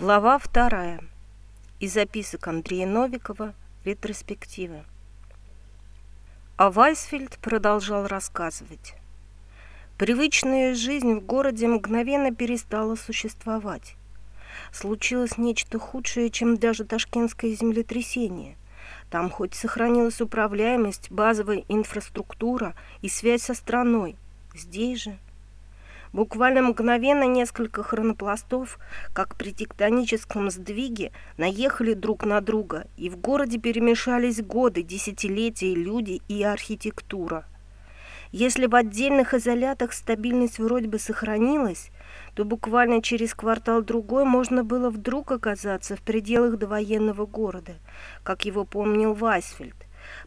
Глава вторая. Из записок Андрея Новикова. Ретроспектива. А Вайсфельд продолжал рассказывать. Привычная жизнь в городе мгновенно перестала существовать. Случилось нечто худшее, чем даже ташкентское землетрясение. Там хоть сохранилась управляемость, базовая инфраструктура и связь со страной. Здесь же Буквально мгновенно несколько хронопластов, как при тектоническом сдвиге, наехали друг на друга, и в городе перемешались годы, десятилетия, люди и архитектура. Если в отдельных изолятах стабильность вроде бы сохранилась, то буквально через квартал-другой можно было вдруг оказаться в пределах довоенного города, как его помнил Вайсфельд,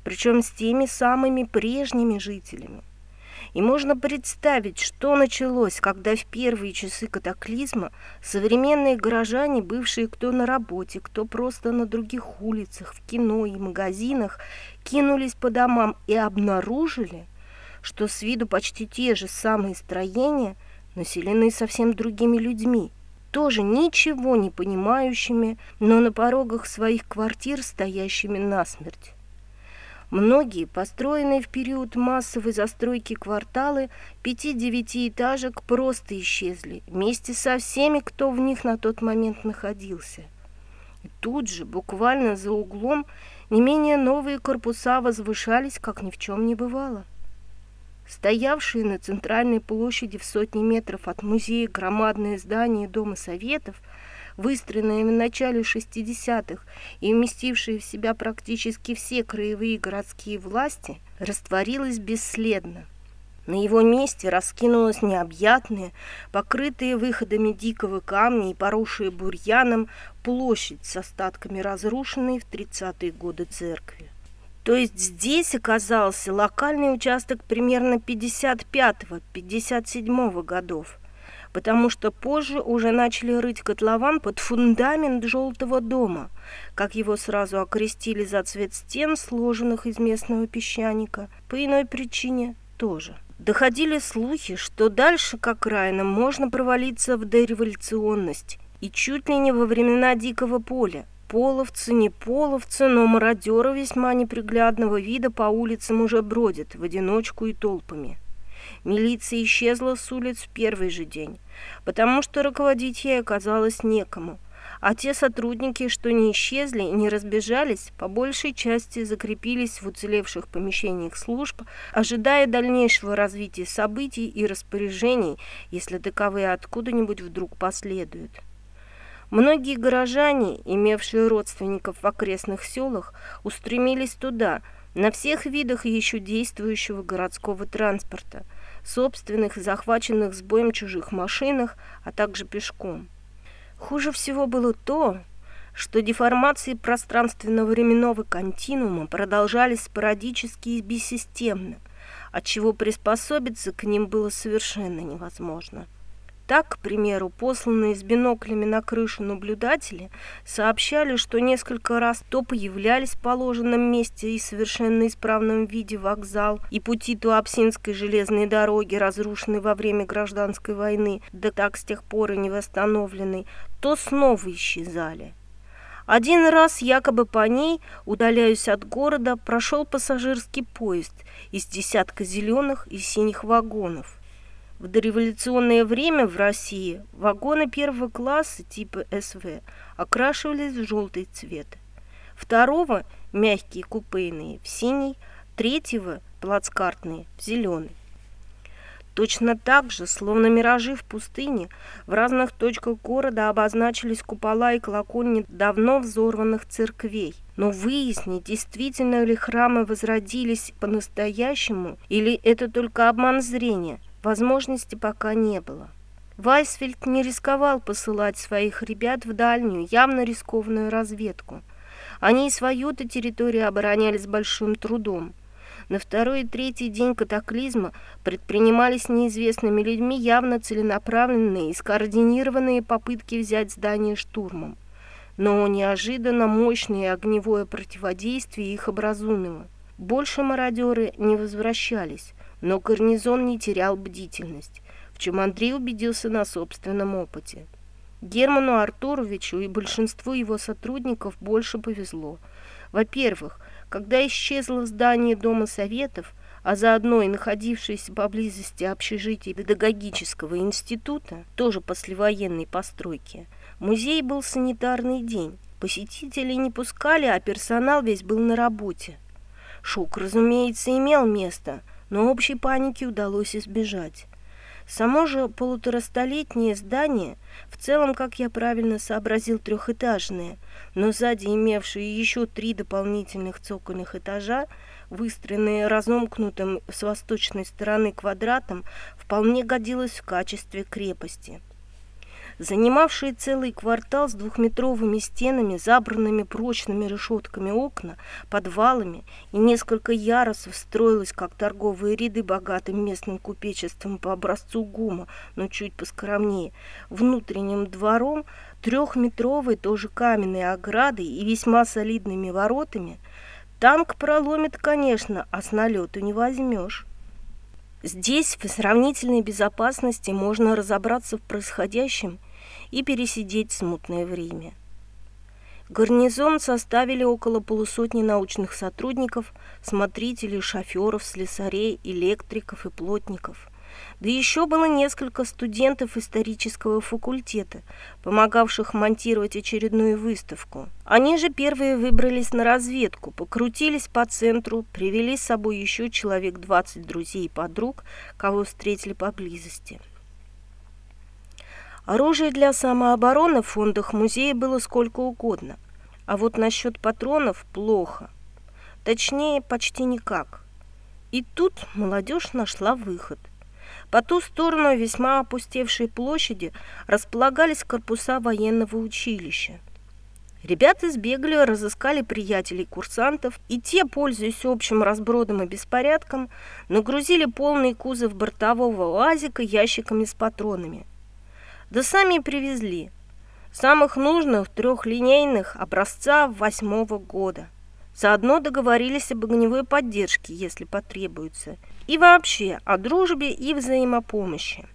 причем с теми самыми прежними жителями. И можно представить, что началось, когда в первые часы катаклизма современные горожане, бывшие кто на работе, кто просто на других улицах, в кино и магазинах, кинулись по домам и обнаружили, что с виду почти те же самые строения населены совсем другими людьми, тоже ничего не понимающими, но на порогах своих квартир стоящими насмерть. Многие, построенные в период массовой застройки кварталы, пяти-девятиэтажек просто исчезли, вместе со всеми, кто в них на тот момент находился. И тут же, буквально за углом, не менее новые корпуса возвышались, как ни в чем не бывало. Стоявшие на центральной площади в сотни метров от музея громадное здание Дома Советов – выстроенная в начале 60-х и вместившая в себя практически все краевые городские власти, растворилась бесследно. На его месте раскинулась необъятная, покрытая выходами дикого камня и поросшая бурьяном, площадь с остатками разрушенной в 30-е годы церкви. То есть здесь оказался локальный участок примерно 55-57 годов – потому что позже уже начали рыть котлован под фундамент желтого дома, как его сразу окрестили за цвет стен, сложенных из местного песчаника, по иной причине тоже. Доходили слухи, что дальше к окраинам можно провалиться в дореволюционность и чуть ли не во времена дикого поля. Половцы, не половцы, но мародеры весьма неприглядного вида по улицам уже бродят в одиночку и толпами. Милиция исчезла с улиц в первый же день, потому что руководить ей оказалось некому. А те сотрудники, что не исчезли и не разбежались, по большей части закрепились в уцелевших помещениях служб, ожидая дальнейшего развития событий и распоряжений, если таковые откуда-нибудь вдруг последуют. Многие горожане, имевшие родственников в окрестных селах, устремились туда, на всех видах еще действующего городского транспорта – собственных, захваченных с боем чужих машинах, а также пешком. Хуже всего было то, что деформации пространственно-временного континуума продолжались спорадически и бессистемно, отчего приспособиться к ним было совершенно невозможно. Так, к примеру, посланные с биноклями на крышу наблюдатели сообщали, что несколько раз то появлялись в положенном месте и совершенно исправном виде вокзал и пути Туапсинской железной дороги, разрушенной во время гражданской войны, да так с тех пор и не восстановленной, то снова исчезали. Один раз якобы по ней, удаляясь от города, прошел пассажирский поезд из десятка зеленых и синих вагонов – в дореволюционное время в России вагоны первого класса типа СВ окрашивались в желтый цвет. Второго – мягкие купейные – в синий, третьего – плацкартные – в зеленый. Точно так же, словно миражи в пустыне, в разных точках города обозначились купола и колокольни давно взорванных церквей. Но выяснить, действительно ли храмы возродились по-настоящему, или это только обман зрения – Возможности пока не было. Вайсфельд не рисковал посылать своих ребят в дальнюю, явно рискованную разведку. Они и свою-то территорию обороняли с большим трудом. На второй и третий день катаклизма предпринимались неизвестными людьми явно целенаправленные и скоординированные попытки взять здание штурмом. Но неожиданно мощное огневое противодействие их образумило. Больше мародеры не возвращались, но гарнизон не терял бдительность, в чем Андрей убедился на собственном опыте. Герману Артуровичу и большинству его сотрудников больше повезло. Во-первых, когда исчезло здание Дома Советов, а заодно и находившееся поблизости общежитие педагогического института, тоже послевоенной постройки, музей был санитарный день. Посетителей не пускали, а персонал весь был на работе. Шок, разумеется, имел место, но общей паники удалось избежать. Само же полуторастолетнее здание, в целом, как я правильно сообразил, трехэтажное, но сзади имевшее еще три дополнительных цокольных этажа, выстроенные разомкнутым с восточной стороны квадратом, вполне годилось в качестве крепости занимавшие целый квартал с двухметровыми стенами, забранными прочными решетками окна, подвалами и несколько ярусов строилось, как торговые ряды богатым местным купечеством по образцу ГУМа, но чуть поскромнее, внутренним двором, трехметровой тоже каменной оградой и весьма солидными воротами, танк проломит, конечно, а с налету не возьмешь. Здесь в сравнительной безопасности можно разобраться в происходящем и пересидеть смутное время. Гарнизон составили около полусотни научных сотрудников, смотрителей, шоферов, слесарей, электриков и плотников. Да еще было несколько студентов исторического факультета, помогавших монтировать очередную выставку. Они же первые выбрались на разведку, покрутились по центру, привели с собой еще человек 20 друзей и подруг, кого встретили поблизости. Оружия для самообороны в фондах музея было сколько угодно, а вот насчет патронов плохо. Точнее, почти никак. И тут молодежь нашла выход. По ту сторону весьма опустевшей площади располагались корпуса военного училища. Ребята сбегали, разыскали приятелей курсантов, и те, пользуясь общим разбродом и беспорядком, нагрузили полный кузов бортового УАЗика ящиками с патронами – да сами привезли. Самых нужных трехлинейных образца восьмого года. Заодно договорились об огневой поддержке, если потребуется. И вообще о дружбе и взаимопомощи.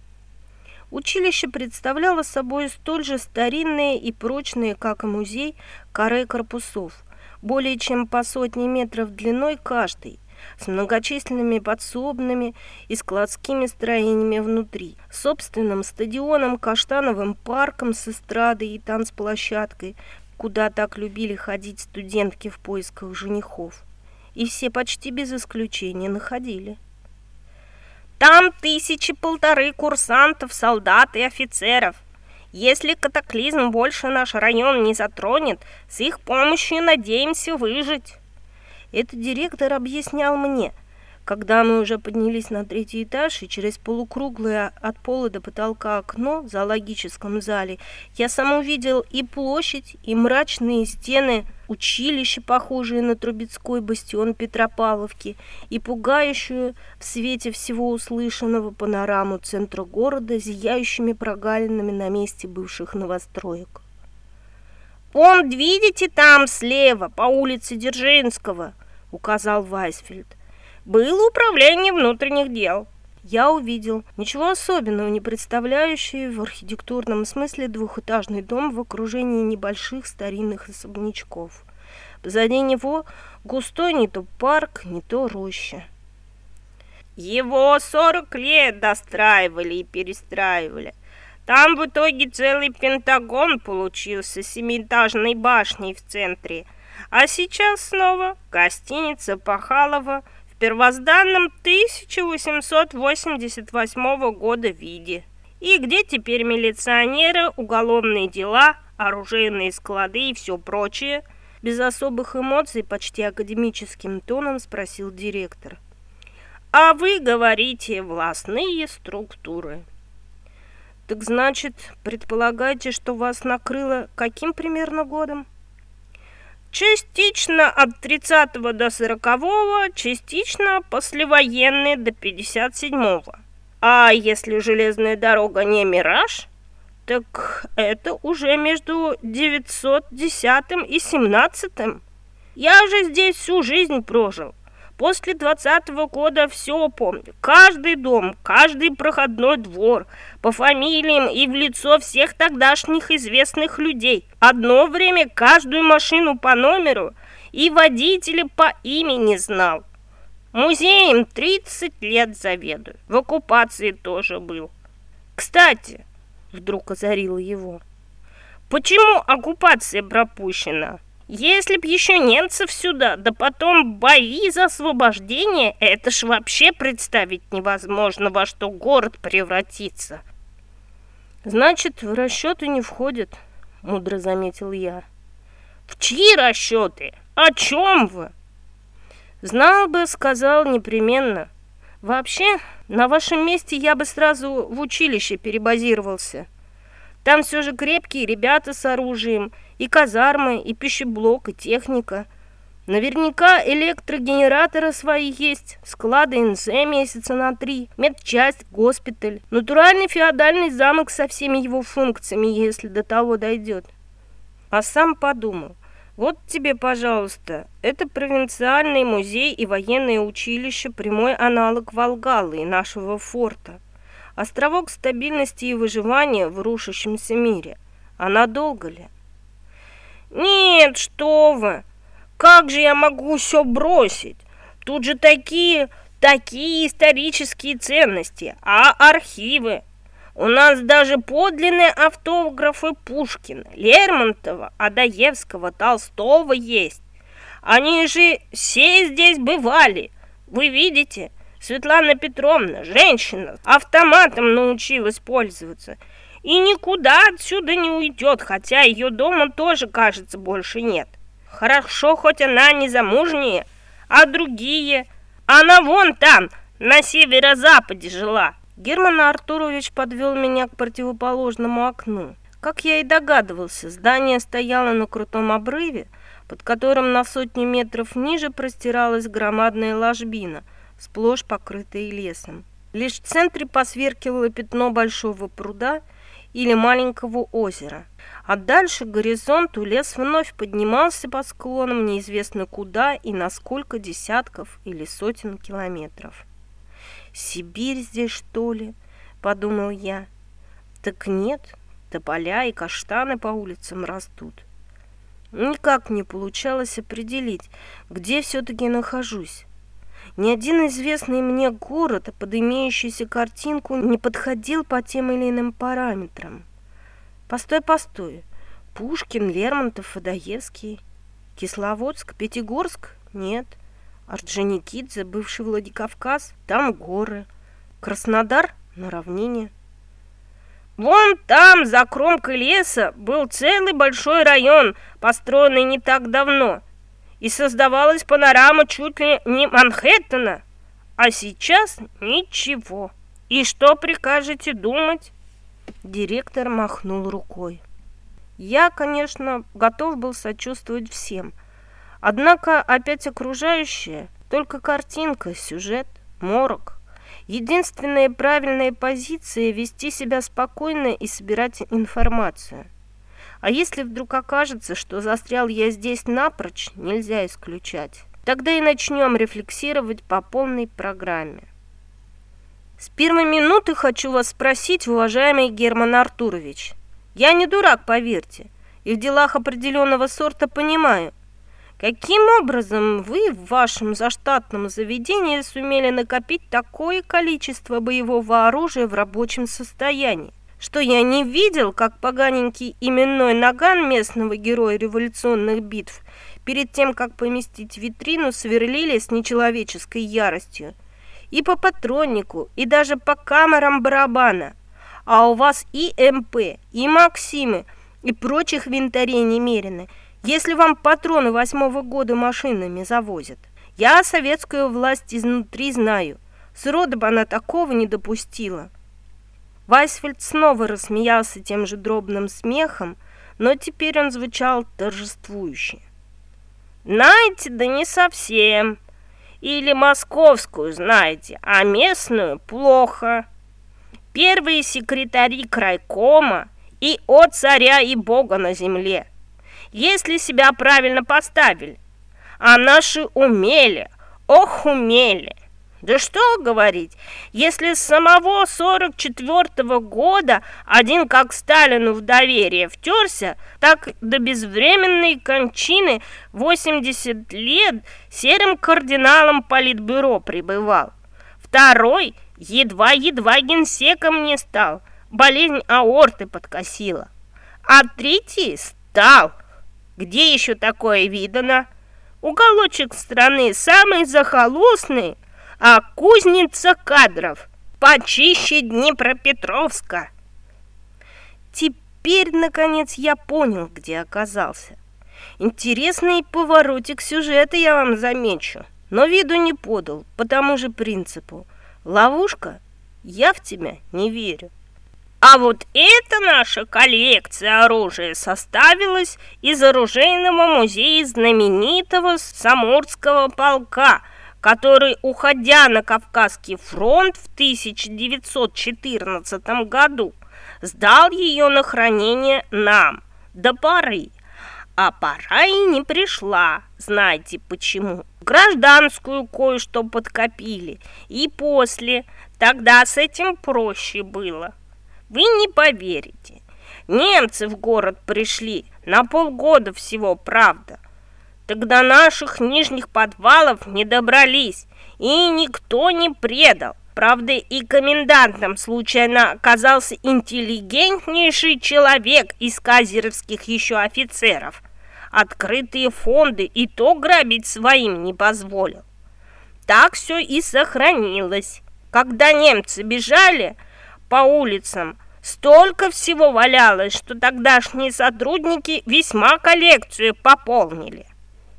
Училище представляло собой столь же старинные и прочные, как и музей, коры корпусов, более чем по сотни метров длиной каждый – с многочисленными подсобными и складскими строениями внутри, собственным стадионом, каштановым парком с эстрадой и танцплощадкой, куда так любили ходить студентки в поисках женихов. И все почти без исключения находили. Там тысячи полторы курсантов, солдат и офицеров. Если катаклизм больше наш район не затронет, с их помощью надеемся выжить. Это директор объяснял мне, когда мы уже поднялись на третий этаж, и через полукруглое от пола до потолка окно в зоологическом зале я сам увидел и площадь, и мрачные стены училища, похожие на Трубецкой бастион Петропавловки, и пугающую в свете всего услышанного панораму центра города, зияющими прогалинами на месте бывших новостроек. «Он, видите, там слева, по улице Дзержинского», — указал Вайсфельд. «Было управление внутренних дел». Я увидел ничего особенного, не представляющий в архитектурном смысле двухэтажный дом в окружении небольших старинных особнячков. Позади него густой не то парк, не то роща. Его сорок лет достраивали и перестраивали. Там в итоге целый пентагон получился с семиэтажной башней в центре. А сейчас снова гостиница Пахалова первозданном 1888 года виде. И где теперь милиционеры, уголовные дела, оружейные склады и все прочее? Без особых эмоций, почти академическим тоном спросил директор. А вы говорите властные структуры. Так значит, предполагаете, что вас накрыло каким примерно годом? Частично от 30 до 40, частично послевоенные до 57-го. А если железная дорога не мираж, так это уже между 910 и 17 -м. Я же здесь всю жизнь прожил. После двадцатого года все помню. Каждый дом, каждый проходной двор, по фамилиям и в лицо всех тогдашних известных людей. Одно время каждую машину по номеру и водителя по имени знал. Музеем 30 лет заведую. В оккупации тоже был. Кстати, вдруг озарило его, почему оккупация пропущена? Если б еще немцев сюда, да потом бои за освобождение, это ж вообще представить невозможно, во что город превратится. Значит, в расчеты не входит, мудро заметил я. В чьи расчеты? О чем вы? Знал бы, сказал непременно. Вообще, на вашем месте я бы сразу в училище перебазировался. Там все же крепкие ребята с оружием, и казармы, и пищеблок, и техника. Наверняка электрогенераторы свои есть, склады НЗ месяца на три, медчасть, госпиталь, натуральный феодальный замок со всеми его функциями, если до того дойдет. А сам подумал, вот тебе, пожалуйста, это провинциальный музей и военное училище, прямой аналог Волгалы и нашего форта. Островок стабильности и выживания в рушащемся мире. А надолго ли? Нет, что вы! Как же я могу все бросить? Тут же такие, такие исторические ценности, а архивы, у нас даже подлинные автографы Пушкина, Лермонтова, Адаевского, Толстого есть. Они же все здесь бывали. Вы видите, Светлана Петровна, женщина, автоматом научилась пользоваться. И никуда отсюда не уйдет, хотя ее дома тоже, кажется, больше нет. Хорошо, хоть она не замужняя, а другие. Она вон там, на северо-западе жила. Герман Артурович подвел меня к противоположному окну. Как я и догадывался, здание стояло на крутом обрыве, под которым на сотни метров ниже простиралась громадная ложбина, сплошь покрытая лесом. Лишь в центре посверкивало пятно большого пруда или маленького озера. А дальше к горизонту лес вновь поднимался по склонам неизвестно куда и на сколько десятков или сотен километров. Сибирь здесь, что ли?» – подумал я. «Так нет, тополя и каштаны по улицам растут». Никак не получалось определить, где все-таки нахожусь. Ни один известный мне город под имеющуюся картинку не подходил по тем или иным параметрам. Постой, постой. Пушкин, Лермонтов, Фадоевский. Кисловодск, Пятигорск? Нет. Орджоникидзе, бывший Владикавказ, там горы. Краснодар на равнине. Вон там, за кромкой леса, был целый большой район, построенный не так давно. И создавалась панорама чуть ли не Манхэттена. А сейчас ничего. И что прикажете думать? Директор махнул рукой. Я, конечно, готов был сочувствовать всем – Однако опять окружающее, только картинка, сюжет, морок. Единственная правильная позиция – вести себя спокойно и собирать информацию. А если вдруг окажется, что застрял я здесь напрочь, нельзя исключать. Тогда и начнем рефлексировать по полной программе. С первой минуты хочу вас спросить, уважаемый Герман Артурович. Я не дурак, поверьте, и в делах определенного сорта понимаю, Каким образом вы в вашем заштатном заведении сумели накопить такое количество боевого оружия в рабочем состоянии? Что я не видел, как поганенький именной наган местного героя революционных битв перед тем, как поместить витрину, сверлили с нечеловеческой яростью. И по патроннику, и даже по камерам барабана. А у вас и МП, и Максимы, и прочих винтарей немерено – если вам патроны восьмого года машинами завозят. Я советскую власть изнутри знаю. Срода бы она такого не допустила. Вайсфельд снова рассмеялся тем же дробным смехом, но теперь он звучал торжествующе. «Знаете, да не совсем. Или московскую знаете, а местную плохо. Первые секретари крайкома и от царя и бога на земле – если себя правильно поставили. А наши умели, Ох, умели! Да что говорить, если с самого 44-го года один как Сталину в доверие втерся, так до безвременной кончины 80 лет серым кардиналом политбюро пребывал. Второй едва-едва генсеком не стал, болезнь аорты подкосила. А третий стал. Где еще такое видано? Уголочек страны самый захолустный – а кузница кадров почище Днепропетровска. Теперь, наконец, я понял, где оказался. Интересный поворотик сюжета я вам замечу, но виду не подал по тому же принципу. Ловушка? Я в тебя не верю. А вот эта наша коллекция оружия составилась из оружейного музея знаменитого Самурского полка – который, уходя на Кавказский фронт в 1914 году, сдал ее на хранение нам до поры. А пора и не пришла, знаете почему. Гражданскую кое-что подкопили, и после, тогда с этим проще было. Вы не поверите, немцы в город пришли на полгода всего, правда – Тогда наших нижних подвалов не добрались, и никто не предал. Правда, и комендантом случайно оказался интеллигентнейший человек из казеровских еще офицеров. Открытые фонды и то грабить своим не позволил. Так все и сохранилось. Когда немцы бежали по улицам, столько всего валялось, что тогдашние сотрудники весьма коллекцию пополнили.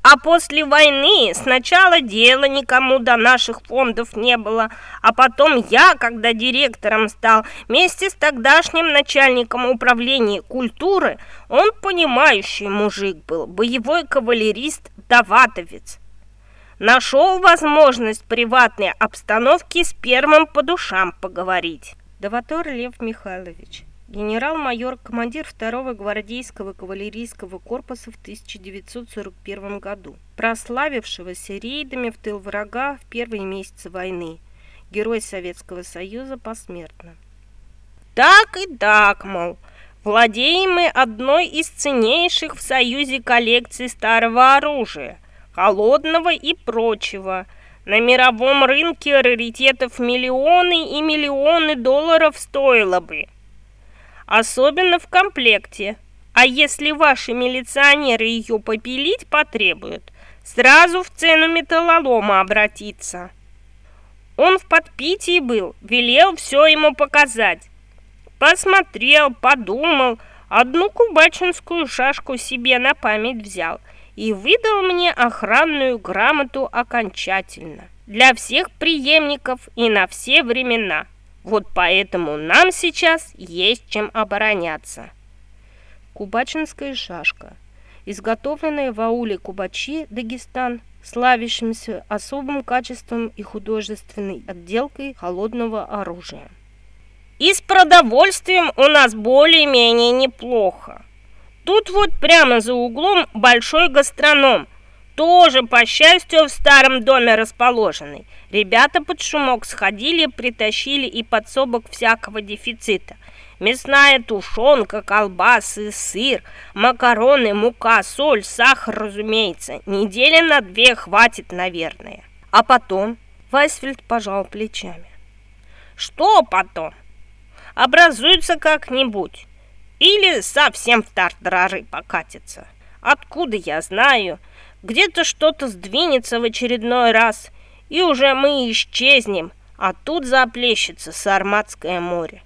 А после войны сначала дела никому до наших фондов не было, а потом я, когда директором стал, вместе с тогдашним начальником управления культуры, он понимающий мужик был, боевой кавалерист-даватовец. Нашел возможность приватной обстановки с первым по душам поговорить. Даватор Лев Михайлович генерал-майор, командир второго гвардейского кавалерийского корпуса в 1941 году, прославившегося рейдами в тыл врага в первые месяцы войны, герой Советского Союза посмертно. Так и так, мол, владеем мы одной из ценнейших в Союзе коллекций старого оружия, холодного и прочего. На мировом рынке раритетов миллионы и миллионы долларов стоило бы – особенно в комплекте. А если ваши милиционеры ее попилить потребуют, сразу в цену металлолома обратиться. Он в подпитии был, велел все ему показать. Посмотрел, подумал, одну кубачинскую шашку себе на память взял и выдал мне охранную грамоту окончательно для всех преемников и на все времена. Вот поэтому нам сейчас есть чем обороняться. Кубачинская шашка, изготовленная в ауле Кубачи, Дагестан, славящимся особым качеством и художественной отделкой холодного оружия. И с продовольствием у нас более-менее неплохо. Тут вот прямо за углом большой гастроном, тоже, по счастью, в старом доме расположенный. Ребята под шумок сходили, притащили и подсобок всякого дефицита. Мясная тушенка, колбасы, сыр, макароны, мука, соль, сахар, разумеется. Недели на две хватит, наверное. А потом Вайсфельд пожал плечами. Что потом? Образуется как-нибудь. Или совсем в тартарары покатится. Откуда я знаю? Где-то что-то сдвинется в очередной раз, и уже мы исчезнем, а тут заплещется Сарматское море.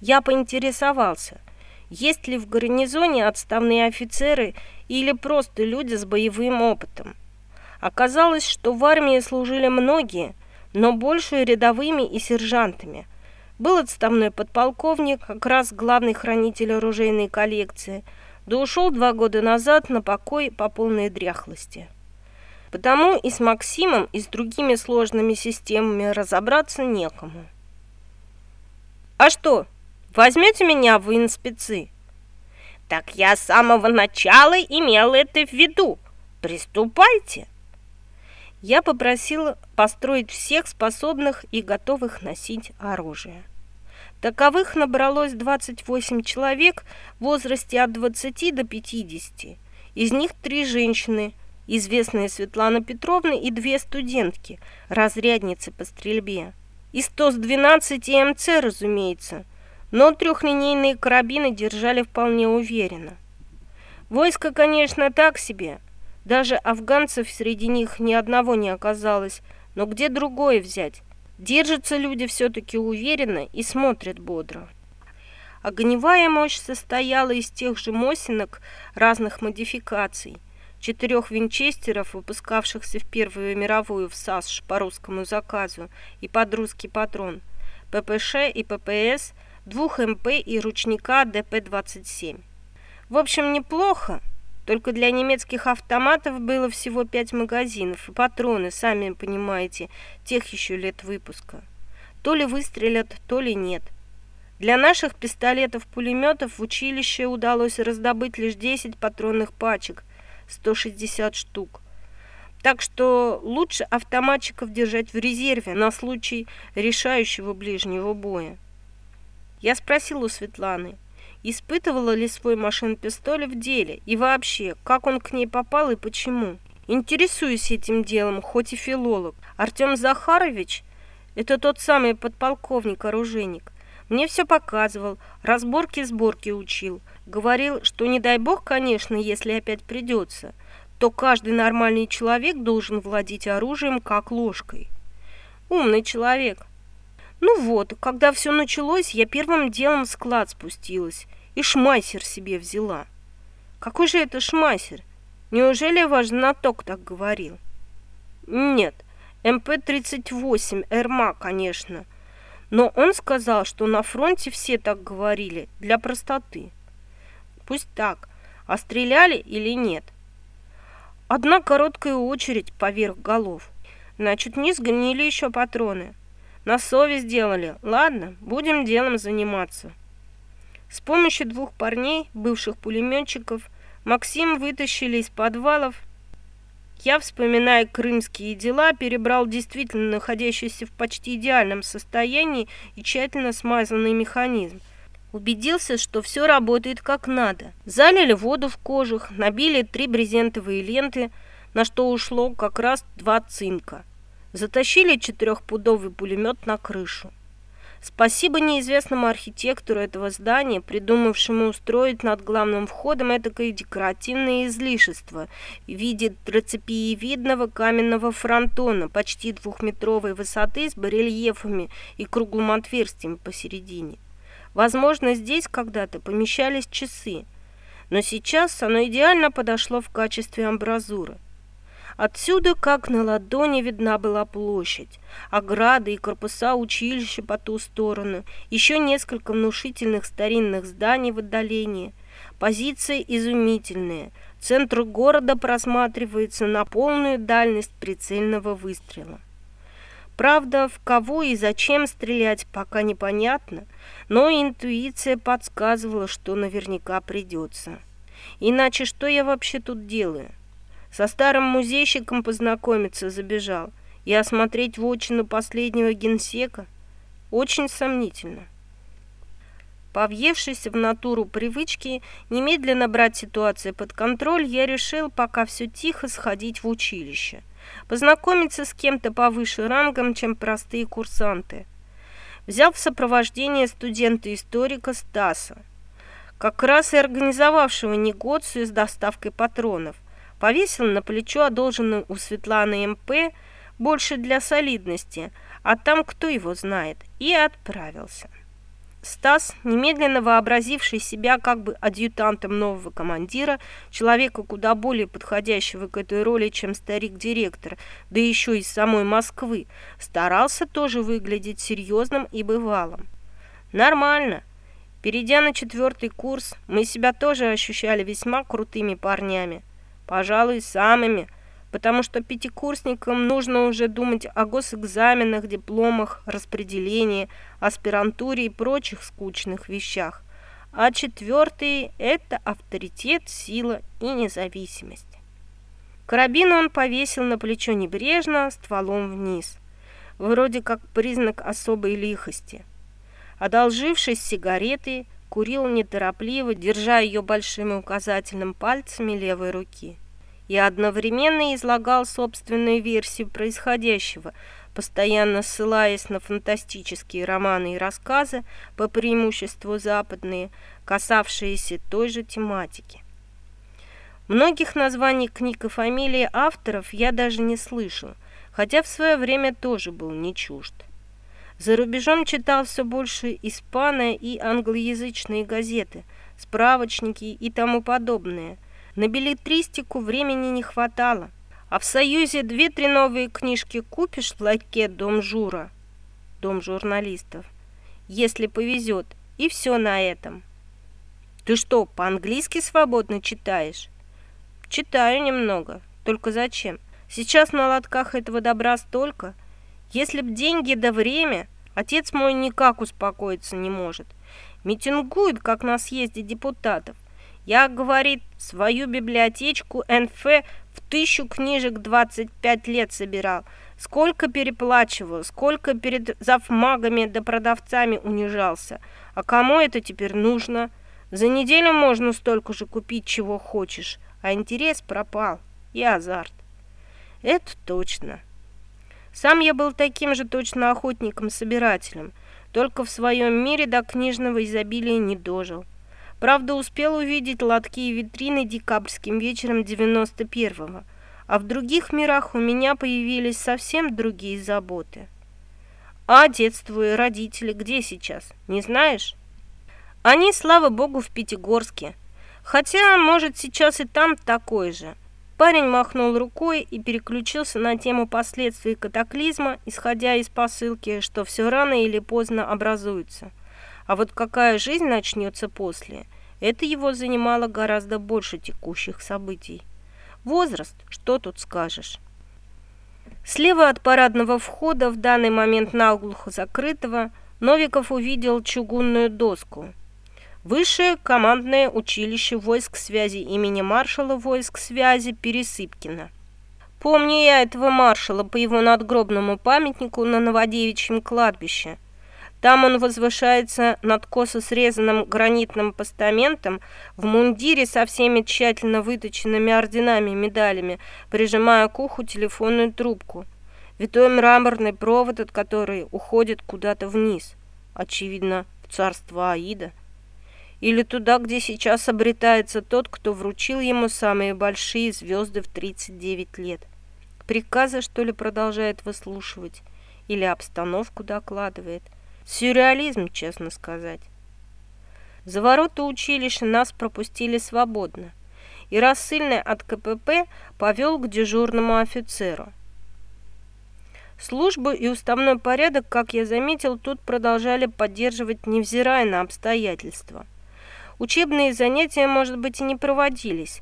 Я поинтересовался, есть ли в гарнизоне отставные офицеры или просто люди с боевым опытом. Оказалось, что в армии служили многие, но больше рядовыми и сержантами. Был отставной подполковник, как раз главный хранитель оружейной коллекции – да ушел два года назад на покой по полной дряхлости. Потому и с Максимом, и с другими сложными системами разобраться некому. «А что, возьмете меня в инспецы?» «Так я с самого начала имел это в виду. Приступайте!» я попросила построить всех способных и готовых носить оружие. Таковых набралось 28 человек в возрасте от 20 до 50. Из них три женщины, известные Светлана Петровна и две студентки, разрядницы по стрельбе. И 112 МЦ, разумеется, но трехлинейные карабины держали вполне уверенно. Войско, конечно, так себе. Даже афганцев среди них ни одного не оказалось, но где другое взять? Держатся люди все-таки уверенно и смотрят бодро. Огневая мощь состояла из тех же Мосинок разных модификаций, четырех винчестеров, выпускавшихся в Первую мировую в САСШ по русскому заказу и под русский патрон, ППШ и ППС, двух МП и ручника ДП-27. В общем, неплохо, только для немецких автоматов было всего пять магазинов, и патроны, сами понимаете, тех еще лет выпуска. То ли выстрелят, то ли нет. Для наших пистолетов-пулеметов в училище удалось раздобыть лишь 10 патронных пачек, 160 штук. Так что лучше автоматчиков держать в резерве на случай решающего ближнего боя. Я спросил у Светланы, испытывала ли свой машин-пистоль в деле и вообще, как он к ней попал и почему. Интересуюсь этим делом, хоть и филолог. Артем Захарович – это тот самый подполковник-оружейник. Мне все показывал, разборки-сборки учил. Говорил, что не дай бог, конечно, если опять придется, то каждый нормальный человек должен владеть оружием как ложкой. Умный человек. Ну вот, когда все началось, я первым делом в склад спустилась и шмайсер себе взяла. Какой же это шмайсер? Неужели ваш знаток так говорил? Нет, МП-38, РМА, конечно. Но он сказал, что на фронте все так говорили, для простоты. Пусть так. А стреляли или нет? Одна короткая очередь поверх голов. Значит, не сгнили еще патроны. На совесть делали. Ладно, будем делом заниматься. С помощью двух парней, бывших пулеметчиков, Максим вытащили из подвалов. Я, вспоминая крымские дела, перебрал действительно находящийся в почти идеальном состоянии и тщательно смазанный механизм. Убедился, что все работает как надо. Залили воду в кожух, набили три брезентовые ленты, на что ушло как раз два цинка. Затащили четырехпудовый пулемет на крышу. Спасибо неизвестному архитектору этого здания, придумавшему устроить над главным входом этакое декоративное излишество в виде трацепиевидного каменного фронтона почти двухметровой высоты с барельефами и круглым отверстием посередине. Возможно, здесь когда-то помещались часы, но сейчас оно идеально подошло в качестве амбразуры. Отсюда, как на ладони, видна была площадь, ограды и корпуса училища по ту сторону, еще несколько внушительных старинных зданий в отдалении. Позиция изумительная. Центр города просматривается на полную дальность прицельного выстрела. Правда, в кого и зачем стрелять, пока непонятно, но интуиция подсказывала, что наверняка придется. Иначе что я вообще тут делаю? Со старым музейщиком познакомиться забежал и осмотреть вотчину последнего генсека очень сомнительно. Повъевшись в натуру привычки немедленно брать ситуацию под контроль, я решил, пока все тихо, сходить в училище. Познакомиться с кем-то повыше рангом, чем простые курсанты. Взял в сопровождение студента-историка Стаса, как раз и организовавшего негоцию с доставкой патронов повесил на плечо одолженную у Светланы МП больше для солидности, а там кто его знает, и отправился. Стас, немедленно вообразивший себя как бы адъютантом нового командира, человека куда более подходящего к этой роли, чем старик-директор, да еще из самой Москвы, старался тоже выглядеть серьезным и бывалым. Нормально. Перейдя на четвертый курс, мы себя тоже ощущали весьма крутыми парнями. Пожалуй, самыми, потому что пятикурсникам нужно уже думать о госэкзаменах, дипломах, распределении, аспирантуре и прочих скучных вещах. А четвертый – это авторитет, сила и независимость. Карабин он повесил на плечо небрежно, стволом вниз. Вроде как признак особой лихости. Одолжившись сигаретой, курил неторопливо, держа ее большими указательным пальцами левой руки. И одновременно излагал собственную версию происходящего, постоянно ссылаясь на фантастические романы и рассказы, по преимуществу западные, касавшиеся той же тематики. Многих названий книг и фамилий авторов я даже не слышал, хотя в свое время тоже был не чужд. За рубежом читал все больше испано- и англоязычные газеты, справочники и тому подобное. На билетристику времени не хватало. А в Союзе две-три новые книжки купишь в ларьке «Дом Жура», дом журналистов, если повезет, и все на этом. Ты что, по-английски свободно читаешь? Читаю немного. Только зачем? Сейчас на лотках этого добра столько. Если б деньги да время, отец мой никак успокоиться не может. Митингует, как на съезде депутатов. Я, говорит, свою библиотечку НФ в тысячу книжек 25 лет собирал. Сколько переплачивал, сколько перед завмагами да продавцами унижался. А кому это теперь нужно? За неделю можно столько же купить, чего хочешь а интерес пропал и азарт. Это точно. Сам я был таким же точно охотником-собирателем, только в своем мире до книжного изобилия не дожил. Правда, успел увидеть лотки и витрины декабрьским вечером 91-го, а в других мирах у меня появились совсем другие заботы. А детство и родители где сейчас, не знаешь? Они, слава богу, в Пятигорске – Хотя, может, сейчас и там такой же. Парень махнул рукой и переключился на тему последствий катаклизма, исходя из посылки, что все рано или поздно образуется. А вот какая жизнь начнется после, это его занимало гораздо больше текущих событий. Возраст, что тут скажешь. Слева от парадного входа, в данный момент наглухо закрытого, Новиков увидел чугунную доску – Высшее командное училище войск связи имени маршала войск связи Пересыпкина. Помню я этого маршала по его надгробному памятнику на Новодевичьем кладбище. Там он возвышается над косо срезанным гранитным постаментом в мундире со всеми тщательно выточенными орденами и медалями, прижимая к уху телефонную трубку. Витой мраморный провод, от которой уходит куда-то вниз. Очевидно, в царство Аида или туда, где сейчас обретается тот, кто вручил ему самые большие звезды в 39 лет. Приказы, что ли, продолжает выслушивать, или обстановку докладывает. Сюрреализм, честно сказать. За ворота училища нас пропустили свободно, и рассыльный от КПП повел к дежурному офицеру. Службу и уставной порядок, как я заметил, тут продолжали поддерживать, невзирая на обстоятельства – Учебные занятия, может быть, и не проводились,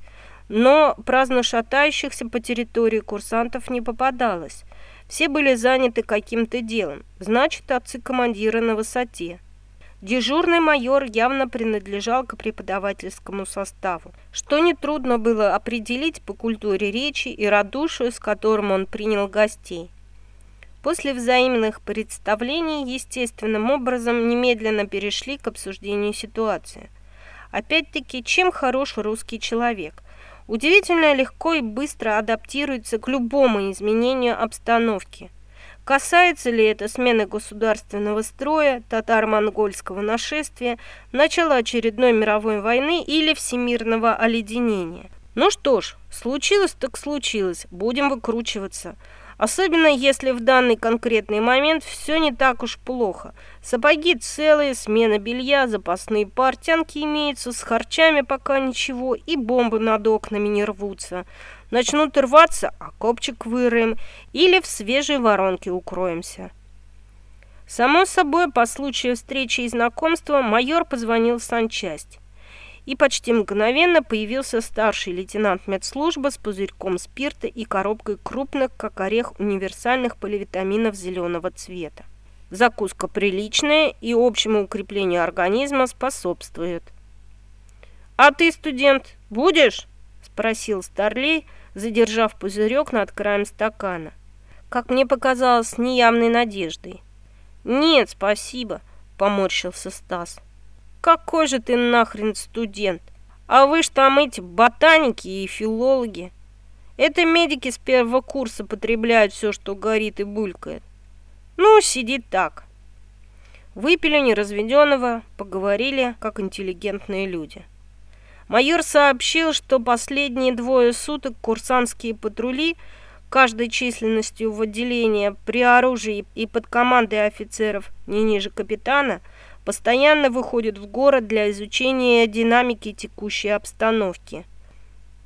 но праздно шатающихся по территории курсантов не попадалось. Все были заняты каким-то делом, значит, отцы командира на высоте. Дежурный майор явно принадлежал к преподавательскому составу, что нетрудно было определить по культуре речи и радушию, с которым он принял гостей. После взаимных представлений естественным образом немедленно перешли к обсуждению ситуации. Опять-таки, чем хорош русский человек? Удивительно легко и быстро адаптируется к любому изменению обстановки. Касается ли это смены государственного строя, татаро-монгольского нашествия, начала очередной мировой войны или всемирного оледенения? Ну что ж, случилось так случилось, будем выкручиваться – Особенно если в данный конкретный момент все не так уж плохо. Сапоги целые, смена белья, запасные портянки имеются, с харчами пока ничего, и бомбы над окнами не рвутся. Начнут рваться, а копчик выроем или в свежей воронке укроемся. Само собой, по случаю встречи и знакомства, майор позвонил в санчасть и почти мгновенно появился старший лейтенант медслужбы с пузырьком спирта и коробкой крупных, как орех, универсальных поливитаминов зеленого цвета. Закуска приличная и общему укреплению организма способствует. «А ты, студент, будешь?» – спросил Старлей, задержав пузырек над краем стакана. Как мне показалось, с неявной надеждой. «Нет, спасибо», — поморщился Стас. «Какой же ты нахрен студент? А вы ж там эти ботаники и филологи. Это медики с первого курса потребляют все, что горит и булькает. Ну, сидит так». Выпили неразведенного, поговорили, как интеллигентные люди. Майор сообщил, что последние двое суток курсантские патрули – каждой численностью в отделении при оружии и под командой офицеров не ниже капитана постоянно выходит в город для изучения динамики текущей обстановки.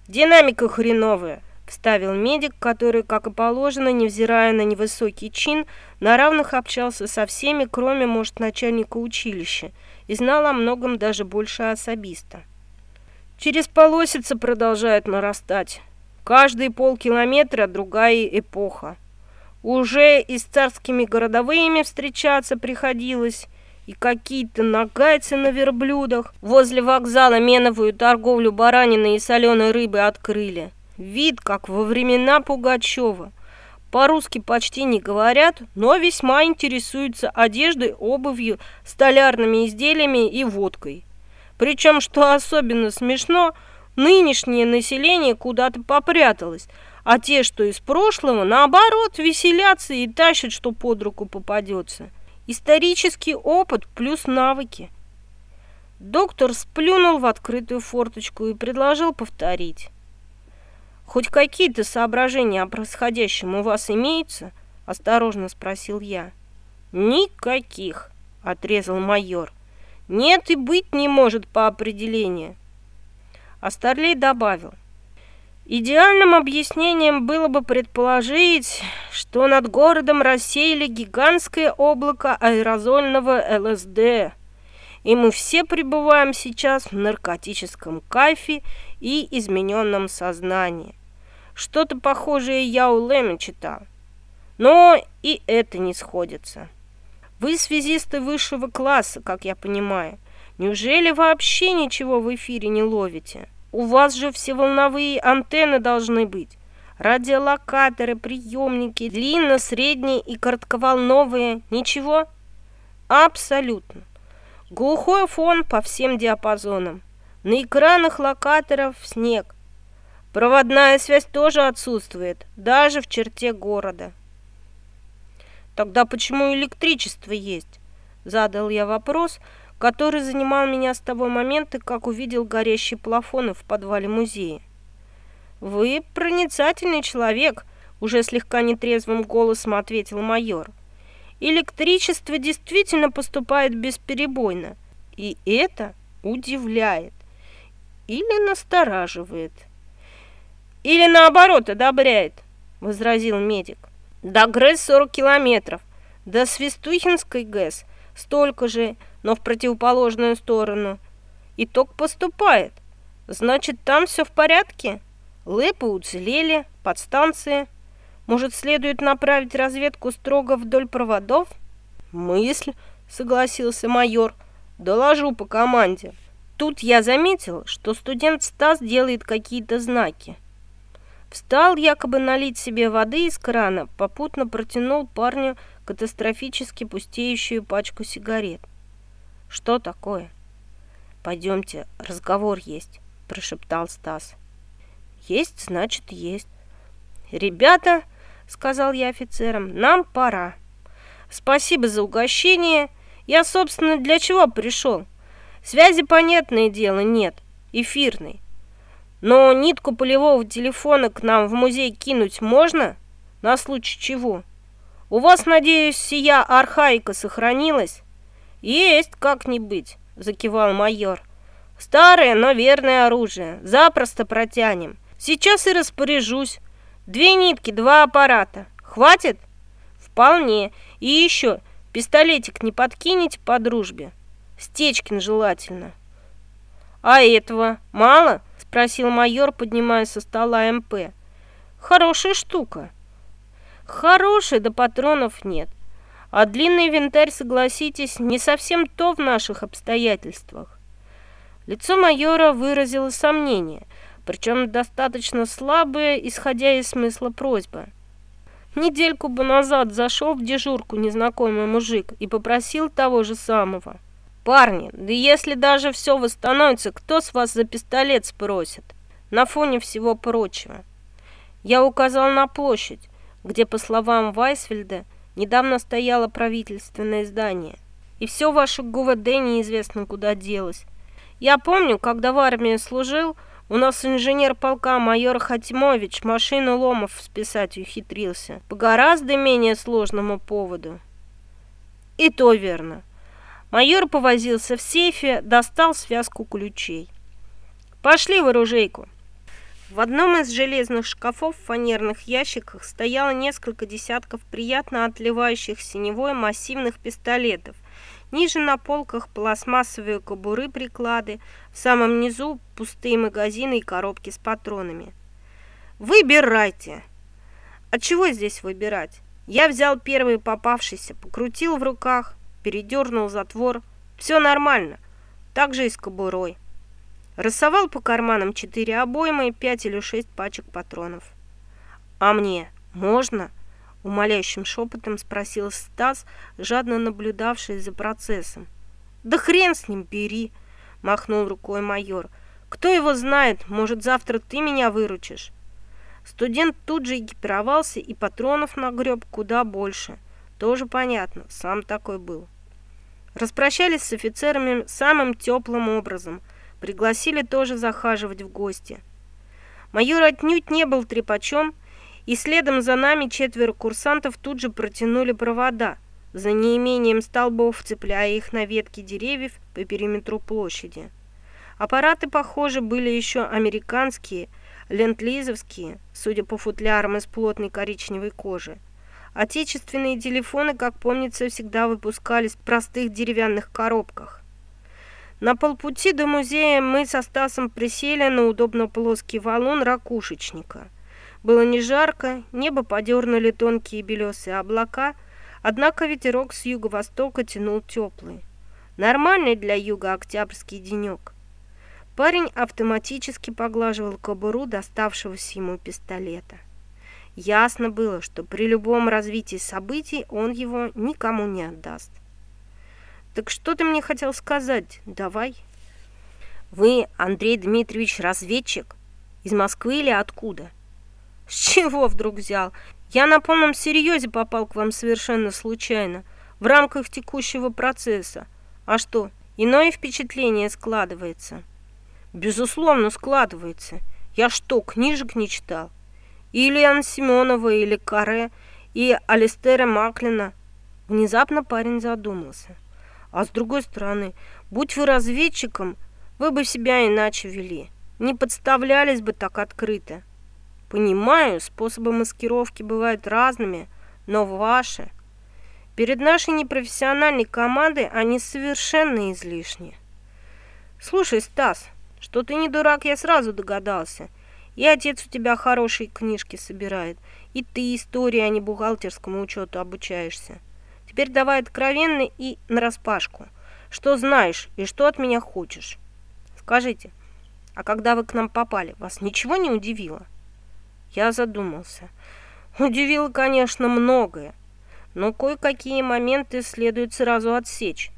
«Динамика хреновая», – вставил медик, который, как и положено, невзирая на невысокий чин, на равных общался со всеми, кроме, может, начальника училища, и знал о многом даже больше особиста. Через полосица продолжает нарастать. Каждые полкилометра другая эпоха. Уже и с царскими городовыми встречаться приходилось, и какие-то нагайцы на верблюдах возле вокзала меновую торговлю бараниной и соленой рыбы открыли. Вид, как во времена Пугачева. По-русски почти не говорят, но весьма интересуются одеждой, обувью, столярными изделиями и водкой. Причем, что особенно смешно – Нынешнее население куда-то попряталось, а те, что из прошлого, наоборот, веселятся и тащат, что под руку попадется. Исторический опыт плюс навыки. Доктор сплюнул в открытую форточку и предложил повторить. «Хоть какие-то соображения о происходящем у вас имеются?» – осторожно спросил я. «Никаких», – отрезал майор. «Нет и быть не может по определению». А Старлей добавил. Идеальным объяснением было бы предположить, что над городом рассеяли гигантское облако аэрозольного ЛСД, и мы все пребываем сейчас в наркотическом кайфе и измененном сознании. Что-то похожее я у Лэми читал. Но и это не сходится. Вы связисты высшего класса, как я понимаю. Неужели вообще ничего в эфире не ловите? У вас же все волновые антенны должны быть. Радиолокаторы, приемники, длинно, средние и коротковолновые. Ничего? Абсолютно. Глухой фон по всем диапазонам. На экранах локаторов снег. Проводная связь тоже отсутствует, даже в черте города. Тогда почему электричество есть? Задал я вопрос, который занимал меня с того момента, как увидел горящие плафоны в подвале музея. «Вы проницательный человек», — уже слегка нетрезвым голосом ответил майор. «Электричество действительно поступает бесперебойно, и это удивляет или настораживает». «Или наоборот одобряет», — возразил медик. «До ГРЭС 40 километров, до Свистухинской ГЭС столько же, но в противоположную сторону. Итог поступает. Значит, там все в порядке? Лэпы уцелели, подстанции. Может, следует направить разведку строго вдоль проводов? Мысль, согласился майор. Доложу по команде. Тут я заметил, что студент Стас делает какие-то знаки. Встал якобы налить себе воды из крана, попутно протянул парню катастрофически пустеющую пачку сигарет. Что такое? Пойдемте, разговор есть, прошептал Стас. Есть, значит, есть. Ребята, сказал я офицерам, нам пора. Спасибо за угощение. Я, собственно, для чего пришел? Связи, понятное дело, нет. Эфирной. Но нитку полевого телефона к нам в музей кинуть можно? На случай чего? У вас, надеюсь, сия архаика сохранилась? «Есть как-нибудь», — закивал майор. «Старое, но верное оружие. Запросто протянем. Сейчас и распоряжусь. Две нитки, два аппарата. Хватит?» «Вполне. И еще, пистолетик не подкинете по дружбе? Стечкин желательно». «А этого мало?» — спросил майор, поднимая со стола МП. «Хорошая штука». «Хорошая, да патронов нет. А длинный винтарь, согласитесь, не совсем то в наших обстоятельствах. Лицо майора выразило сомнение. причем достаточно слабая, исходя из смысла просьбы. Недельку бы назад зашел в дежурку незнакомый мужик и попросил того же самого. «Парни, да если даже все восстановится, кто с вас за пистолет спросит?» На фоне всего прочего. Я указал на площадь, где, по словам Вайсфельда, недавно стояло правительственное здание. И все ваше ГУВД неизвестно куда делось. Я помню, когда в армии служил, у нас инженер полка майор Хатимович машину ломов списать ухитрился. По гораздо менее сложному поводу. И то верно. Майор повозился в сейфе, достал связку ключей. «Пошли в оружейку!» В одном из железных шкафов в фанерных ящиках стояло несколько десятков приятно отливающих синевой массивных пистолетов. Ниже на полках пластмассовые кобуры-приклады, в самом низу пустые магазины и коробки с патронами. «Выбирайте!» «А чего здесь выбирать?» Я взял первый попавшийся, покрутил в руках, передернул затвор. Все нормально. Так же и с кобурой. Рассовал по карманам четыре обоймы и пять или шесть пачек патронов. «А мне можно?» — умоляющим шепотом спросил Стас, жадно наблюдавший за процессом. «Да хрен с ним, бери!» — махнул рукой майор. «Кто его знает, может, завтра ты меня выручишь?» Студент тут же экипировался и патронов нагреб куда больше. Тоже понятно, сам такой был. Распрощались с офицерами самым теплым образом — Пригласили тоже захаживать в гости. Майор отнюдь не был трепачом, и следом за нами четверо курсантов тут же протянули провода, за неимением столбов, цепляя их на ветки деревьев по периметру площади. Аппараты, похоже, были еще американские, ленд-лизовские, судя по футлярам из плотной коричневой кожи. Отечественные телефоны, как помнится, всегда выпускались в простых деревянных коробках. На полпути до музея мы со Стасом присели на удобно плоский валун ракушечника. Было не жарко, небо подернули тонкие белесые облака, однако ветерок с юго-востока тянул теплый. Нормальный для юга октябрьский денек. Парень автоматически поглаживал кобуру доставшегося ему пистолета. Ясно было, что при любом развитии событий он его никому не отдаст. Так что ты мне хотел сказать? Давай. Вы, Андрей Дмитриевич, разведчик? Из Москвы или откуда? С чего вдруг взял? Я на полном серьезе попал к вам совершенно случайно, в рамках текущего процесса. А что, иное впечатление складывается? Безусловно, складывается. Я что, книжек не читал? Или Анна Семенова, или Каре, и Алистера Маклина. Внезапно парень задумался. А с другой стороны, будь вы разведчиком, вы бы себя иначе вели. Не подставлялись бы так открыто. Понимаю, способы маскировки бывают разными, но ваши... Перед нашей непрофессиональной командой они совершенно излишни. Слушай, Стас, что ты не дурак, я сразу догадался. И отец у тебя хорошие книжки собирает, и ты истории, а не бухгалтерскому учету обучаешься. Теперь давай откровенно и нараспашку. Что знаешь и что от меня хочешь? Скажите, а когда вы к нам попали, вас ничего не удивило? Я задумался. Удивило, конечно, многое, но кое-какие моменты следует сразу отсечь.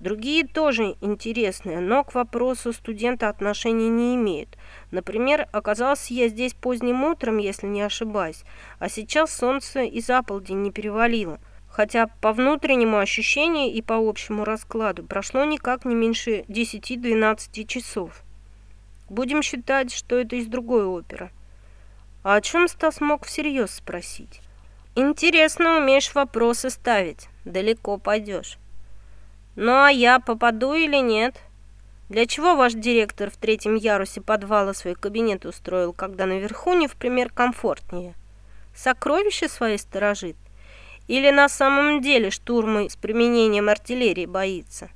Другие тоже интересные, но к вопросу студента отношения не имеют. Например, оказался я здесь поздним утром, если не ошибаюсь, а сейчас солнце и за полдень не перевалило хотя по внутреннему ощущению и по общему раскладу прошло никак не меньше 10-12 часов. Будем считать, что это из другой оперы. А о чем Стас мог всерьез спросить? Интересно, умеешь вопросы ставить, далеко пойдешь. Ну а я попаду или нет? Для чего ваш директор в третьем ярусе подвала свой кабинет устроил, когда наверху не в пример комфортнее? Сокровища свои сторожит? Или на самом деле штурмы с применением артиллерии боится?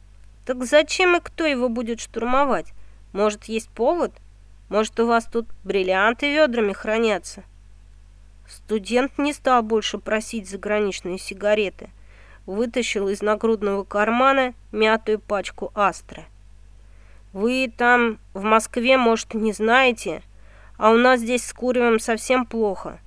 Так зачем и кто его будет штурмовать? Может, есть повод? Может, у вас тут бриллианты ведрами хранятся? Студент не стал больше просить заграничные сигареты. Вытащил из нагрудного кармана мятую пачку астры. Вы там в Москве, может, не знаете, А у нас здесь с куревом совсем плохо.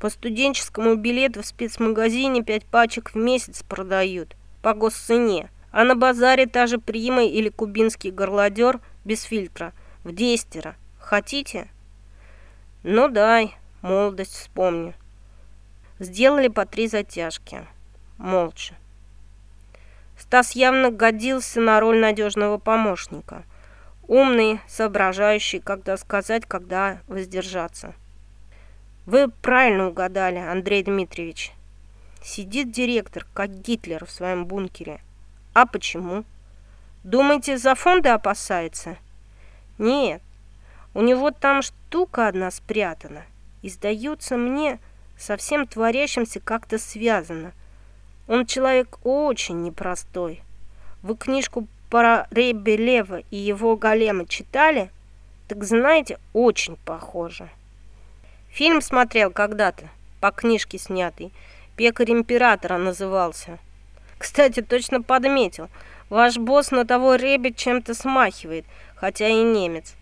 По студенческому билету в спецмагазине пять пачек в месяц продают. По госцене. А на базаре та же прима или кубинский горлодер без фильтра. В десятеро. Хотите? Ну дай, молодость вспомню. Сделали по три затяжки. Молча. Стас явно годился на роль надежного помощника. Умный, соображающий, когда сказать, когда воздержаться. Вы правильно угадали, Андрей Дмитриевич. Сидит директор, как Гитлер в своем бункере. А почему? Думаете, за фонды опасается? Нет, у него там штука одна спрятана. И сдается мне, со всем творящимся как-то связано. Он человек очень непростой. Вы книжку про Ребе Лева и его голема читали? Так знаете, очень похоже. Фильм смотрел когда-то, по книжке снятый. «Пекарь императора» назывался. Кстати, точно подметил. Ваш босс на того Ребе чем-то смахивает, хотя и немец.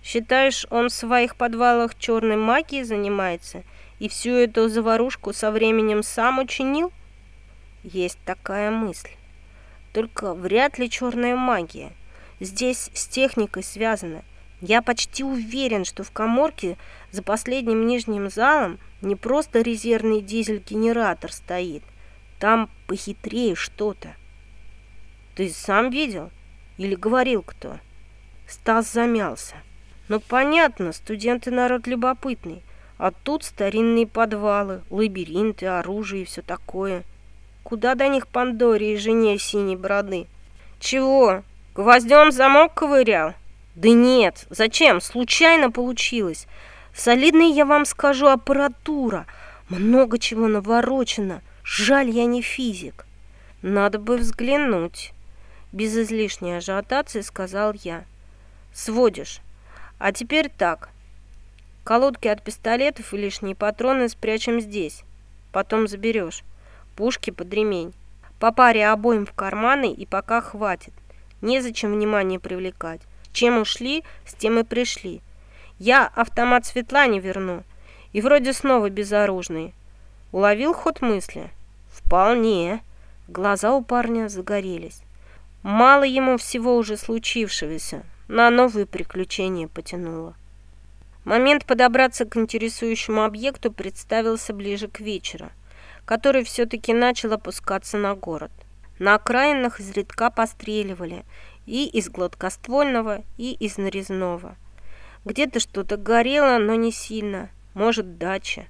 Считаешь, он в своих подвалах черной магией занимается и всю эту заварушку со временем сам учинил? Есть такая мысль. Только вряд ли черная магия. Здесь с техникой связано. Я почти уверен, что в коморке за последним нижним залом не просто резервный дизель-генератор стоит. Там похитрее что-то. Ты сам видел? Или говорил кто? Стас замялся. Ну, понятно, студенты народ любопытный. А тут старинные подвалы, лабиринты, оружие и все такое. Куда до них Пандоре и жене синей бороды? Чего? Гвоздем замок ковырял? Да нет, зачем? Случайно получилось. Солидная, я вам скажу, аппаратура. Много чего наворочено. Жаль, я не физик. Надо бы взглянуть. Без излишней ажиотации сказал я. Сводишь. А теперь так. Колодки от пистолетов и лишние патроны спрячем здесь. Потом заберешь. Пушки под ремень. По паре обоим в карманы и пока хватит. Незачем внимание привлекать. Чем ушли, с тем и пришли. Я автомат Светлане верну. И вроде снова безоружный. Уловил ход мысли? Вполне. Глаза у парня загорелись. Мало ему всего уже случившегося на новые приключения потянуло. Момент подобраться к интересующему объекту представился ближе к вечеру, который все-таки начал опускаться на город. На окраинах изредка постреливали и из гладкоствольного, и из нарезного. Где-то что-то горело, но не сильно, может, дача.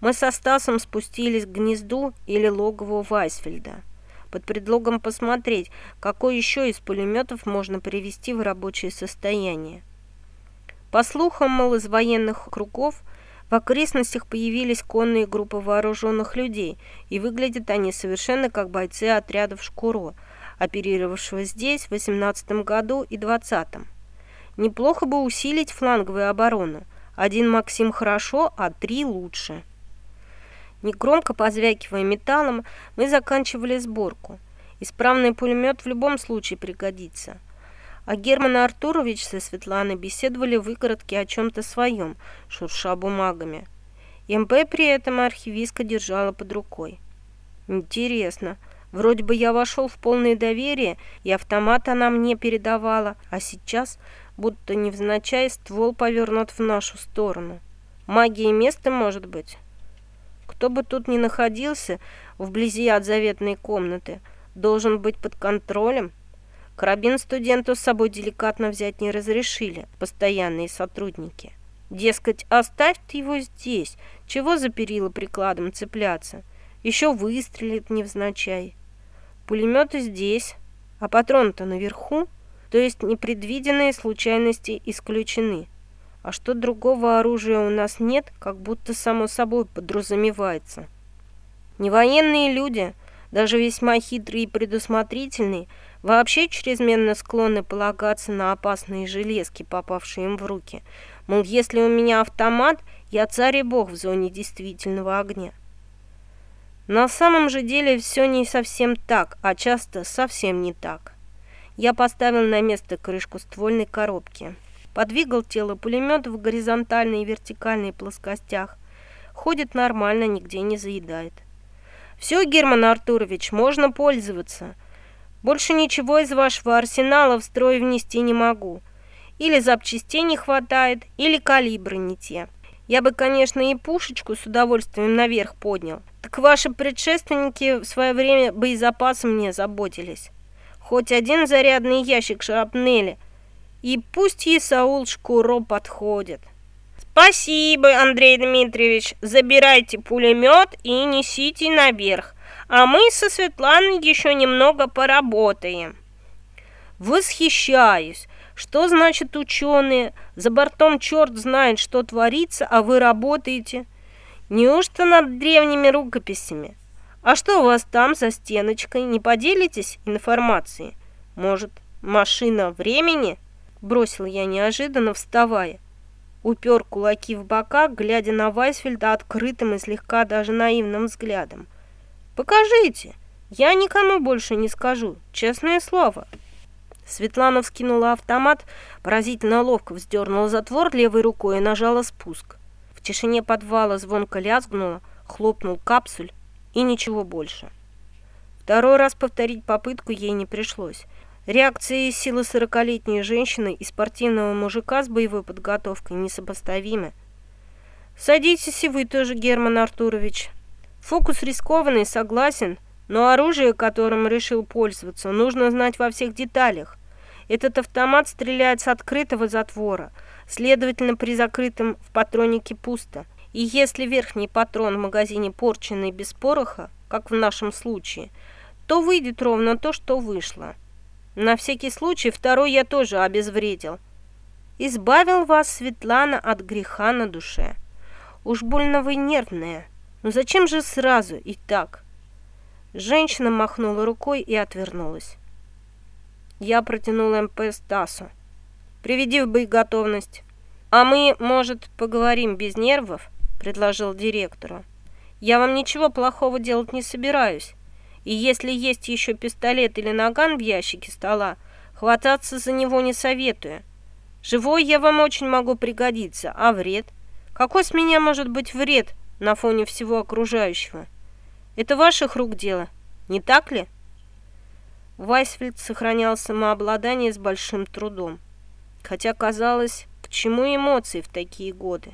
Мы со Стасом спустились к гнезду или логову Вайсфельда под предлогом посмотреть, какой еще из пулеметов можно привести в рабочее состояние. По слухам, мол, из военных кругов в окрестностях появились конные группы вооруженных людей, и выглядят они совершенно как бойцы отрядов «Шкуро», оперировавшего здесь в 18 году и 20-м. Неплохо бы усилить фланговую оборону. Один Максим хорошо, а три лучше. Негромко позвякивая металлом, мы заканчивали сборку. Исправный пулемет в любом случае пригодится. А Герман Артурович со Светланой беседовали в выгородке о чем-то своем, шурша бумагами. МП при этом архивистка держала под рукой. Интересно, вроде бы я вошел в полное доверие, и автомат она мне передавала, а сейчас, будто невзначай, ствол повернут в нашу сторону. Магия места, может быть? Кто бы тут ни находился вблизи от заветной комнаты, должен быть под контролем. Карабин студенту с собой деликатно взять не разрешили постоянные сотрудники. Дескать, оставь ты его здесь, чего за перила прикладом цепляться? Еще выстрелит невзначай. Пулеметы здесь, а патрон-то наверху, то есть непредвиденные случайности исключены. А что другого оружия у нас нет, как будто само собой подразумевается. Не военные люди, даже весьма хитрые и предусмотрительные, вообще чрезмерно склонны полагаться на опасные железки, попавшие им в руки. Мол, если у меня автомат, я царь и бог в зоне действительного огня. На самом же деле все не совсем так, а часто совсем не так. Я поставил на место крышку ствольной коробки. подвигал тело пулемета в горизонтальной и вертикальной плоскостях. Ходит нормально, нигде не заедает. «Все, Герман Артурович, можно пользоваться. Больше ничего из вашего арсенала в строй внести не могу. Или запчастей не хватает, или калибры не те. Я бы, конечно, и пушечку с удовольствием наверх поднял. Так ваши предшественники в свое время боезапасом мне заботились. Хоть один зарядный ящик шрапнели. И пусть Исаул Шкуро подходит. «Спасибо, Андрей Дмитриевич. Забирайте пулемет и несите наверх, а мы со Светланой еще немного поработаем». «Восхищаюсь! Что значит ученые? За бортом черт знает, что творится, а вы работаете. Неужто над древними рукописями? А что у вас там за стеночкой? Не поделитесь информацией? Может, машина времени?» Бросил я неожиданно, вставая упер кулаки в бока, глядя на Вайсфельда открытым и слегка даже наивным взглядом. «Покажите! Я никому больше не скажу, честное слово!» Светлана вскинула автомат, поразительно ловко вздернула затвор левой рукой и нажала спуск. В тишине подвала звонко лязгнула, хлопнул капсуль и ничего больше. Второй раз повторить попытку ей не пришлось. Реакции и силы сорокалетней женщины и спортивного мужика с боевой подготовкой несопоставимы. Садитесь и вы тоже, Герман Артурович. Фокус рискованный, согласен, но оружие, которым решил пользоваться, нужно знать во всех деталях. Этот автомат стреляет с открытого затвора, следовательно, при закрытом в патронике пусто. И если верхний патрон в магазине порченный без пороха, как в нашем случае, то выйдет ровно то, что вышло. На всякий случай второй я тоже обезвредил. Избавил вас, Светлана, от греха на душе. Уж больно вы нервная. Но ну зачем же сразу и так? Женщина махнула рукой и отвернулась. Я протянул МП Стасу. «Приведи в боеготовность». «А мы, может, поговорим без нервов?» – предложил директору. «Я вам ничего плохого делать не собираюсь. И если есть еще пистолет или наган в ящике стола, хвататься за него не советую. Живой я вам очень могу пригодиться, а вред? Какой с меня может быть вред на фоне всего окружающего? Это ваших рук дело, не так ли? Вайсфельд сохранял самообладание с большим трудом. Хотя казалось, к чему эмоции в такие годы?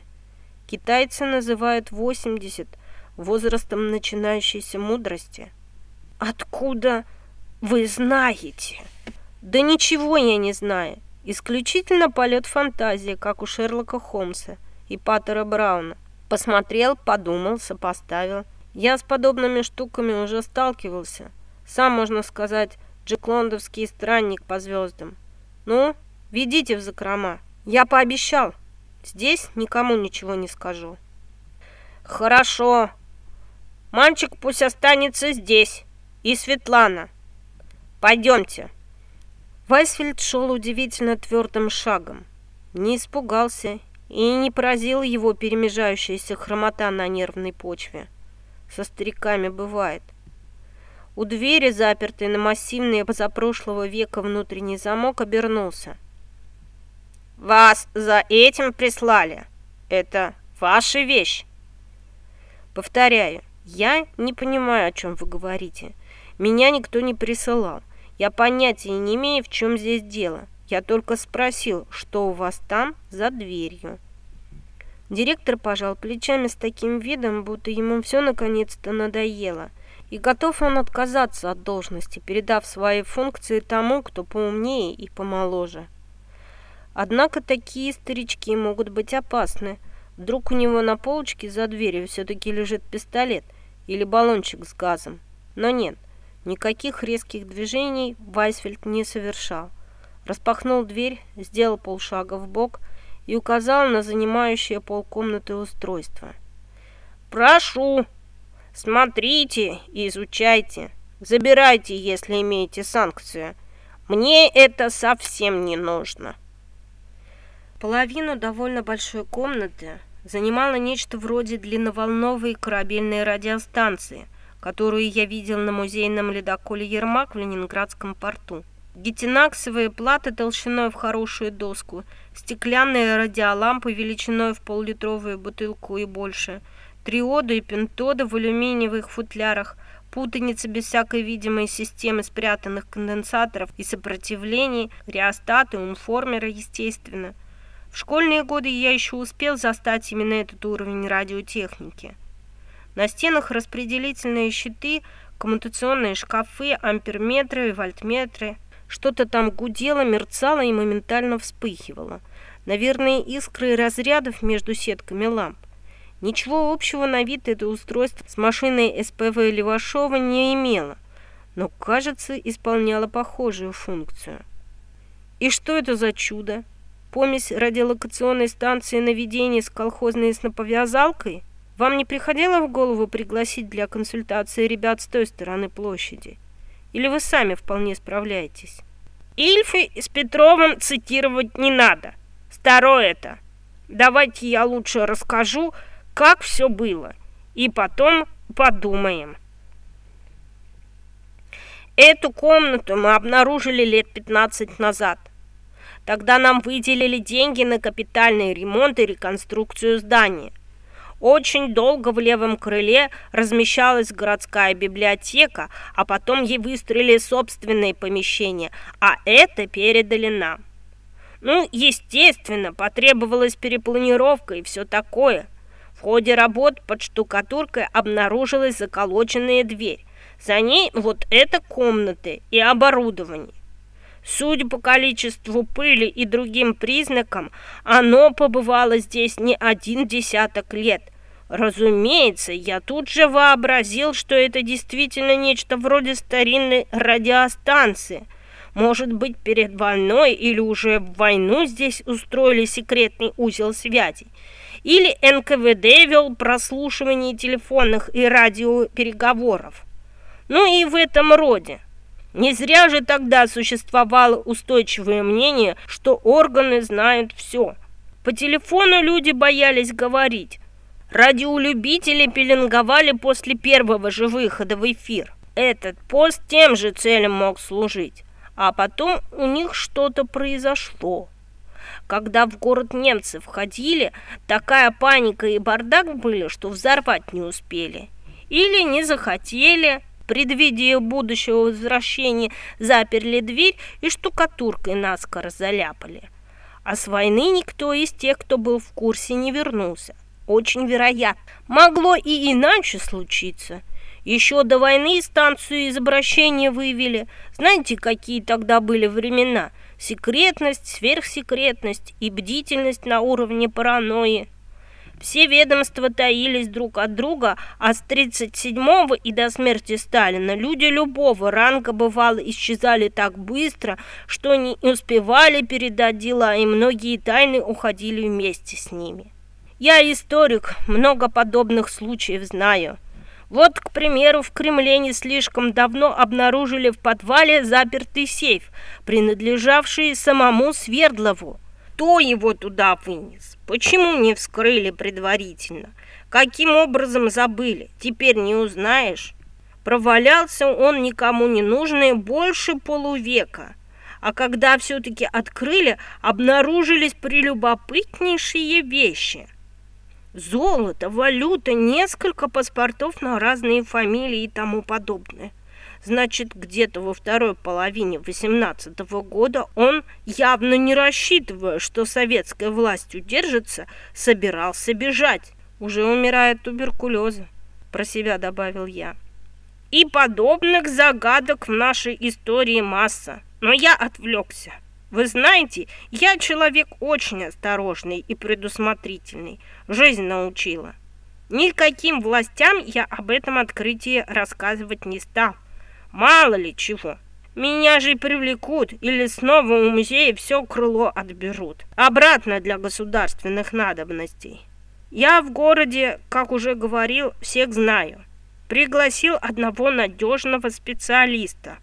Китайцы называют 80 возрастом начинающейся мудрости – «Откуда вы знаете?» «Да ничего я не знаю. Исключительно полет фантазии, как у Шерлока Холмса и Паттера Брауна. Посмотрел, подумал, сопоставил. Я с подобными штуками уже сталкивался. Сам, можно сказать, джеклондовский странник по звездам. Ну, ведите в закрома. Я пообещал. Здесь никому ничего не скажу. Хорошо. Мальчик пусть останется здесь и Светлана. Пойдемте». Вайсфельд шел удивительно твердым шагом. Не испугался и не поразила его перемежающаяся хромота на нервной почве. Со стариками бывает. У двери, запертой на массивный позапрошлого века внутренний замок, обернулся. «Вас за этим прислали? Это ваша вещь?» «Повторяю, я не понимаю, о чем вы говорите. Меня никто не присылал. Я понятия не имею, в чем здесь дело. Я только спросил, что у вас там за дверью. Директор пожал плечами с таким видом, будто ему все наконец-то надоело. И готов он отказаться от должности, передав свои функции тому, кто поумнее и помоложе. Однако такие старички могут быть опасны. Вдруг у него на полочке за дверью все-таки лежит пистолет или баллончик с газом. Но нет, Никаких резких движений Вайсфельд не совершал. Распахнул дверь, сделал полшага в бок и указал на занимающее полкомнаты устройство. «Прошу, смотрите и изучайте. Забирайте, если имеете санкцию. Мне это совсем не нужно». Половину довольно большой комнаты занимало нечто вроде длинноволновой корабельной радиостанции – которую я видел на музейном ледоколе «Ермак» в Ленинградском порту. Гетинаксовые платы толщиной в хорошую доску, стеклянные радиолампы величиной в пол-литровую бутылку и больше, триоды и пентоды в алюминиевых футлярах, путаница без всякой видимой системы спрятанных конденсаторов и сопротивлений, реостаты, унформеры, естественно. В школьные годы я еще успел застать именно этот уровень радиотехники. На стенах распределительные щиты, коммутационные шкафы, амперметры вольтметры – что-то там гудело, мерцало и моментально вспыхивало. Наверное, искры разрядов между сетками ламп. Ничего общего на вид это устройство с машиной СПВ Левашова не имело, но, кажется, исполняло похожую функцию. И что это за чудо? Помесь радиолокационной станции наведения с колхозной сноповязалкой? Вам не приходило в голову пригласить для консультации ребят с той стороны площади? Или вы сами вполне справляетесь? Ильфи с Петровым цитировать не надо. Старое это. Давайте я лучше расскажу, как все было. И потом подумаем. Эту комнату мы обнаружили лет 15 назад. Тогда нам выделили деньги на капитальный ремонт и реконструкцию здания. Очень долго в левом крыле размещалась городская библиотека, а потом ей выстроили собственные помещения, а это передали нам. Ну, естественно, потребовалась перепланировка и все такое. В ходе работ под штукатуркой обнаружилась заколоченная дверь. За ней вот эта комната и оборудование. Судя по количеству пыли и другим признакам, оно побывало здесь не один десяток лет. Разумеется, я тут же вообразил, что это действительно нечто вроде старинной радиостанции. Может быть, перед войной или уже в войну здесь устроили секретный узел связи. Или НКВД вел прослушивание телефонных и радиопереговоров. Ну и в этом роде. Не зря же тогда существовало устойчивое мнение, что органы знают все. По телефону люди боялись говорить. Радиолюбители пеленговали после первого же выхода в эфир. Этот пост тем же целям мог служить. А потом у них что-то произошло. Когда в город немцы входили, такая паника и бардак были, что взорвать не успели. Или не захотели, предвидя будущего возвращения, заперли дверь и штукатуркой наскоро заляпали. А с войны никто из тех, кто был в курсе, не вернулся. Очень вероятно. Могло и иначе случиться. Еще до войны станцию из обращения вывели. Знаете, какие тогда были времена? Секретность, сверхсекретность и бдительность на уровне паранойи. Все ведомства таились друг от друга, а с 37-го и до смерти Сталина люди любого ранга бывало исчезали так быстро, что не успевали передать дела, и многие тайны уходили вместе с ними. Я историк, много подобных случаев знаю. Вот, к примеру, в Кремле не слишком давно обнаружили в подвале запертый сейф, принадлежавший самому Свердлову. Кто его туда вынес? Почему не вскрыли предварительно? Каким образом забыли? Теперь не узнаешь. Провалялся он никому не нужный больше полувека. А когда все-таки открыли, обнаружились прелюбопытнейшие вещи. Золото, валюта, несколько паспортов на разные фамилии и тому подобное. Значит, где-то во второй половине 18 года он, явно не рассчитывая, что советская власть удержится, собирался бежать. Уже умирает туберкулеза, про себя добавил я. И подобных загадок в нашей истории масса. Но я отвлекся. Вы знаете, я человек очень осторожный и предусмотрительный. Жизнь научила. Никаким властям я об этом открытии рассказывать не стал. Мало ли чего. Меня же привлекут или снова у музея все крыло отберут. Обратно для государственных надобностей. Я в городе, как уже говорил, всех знаю. Пригласил одного надежного специалиста.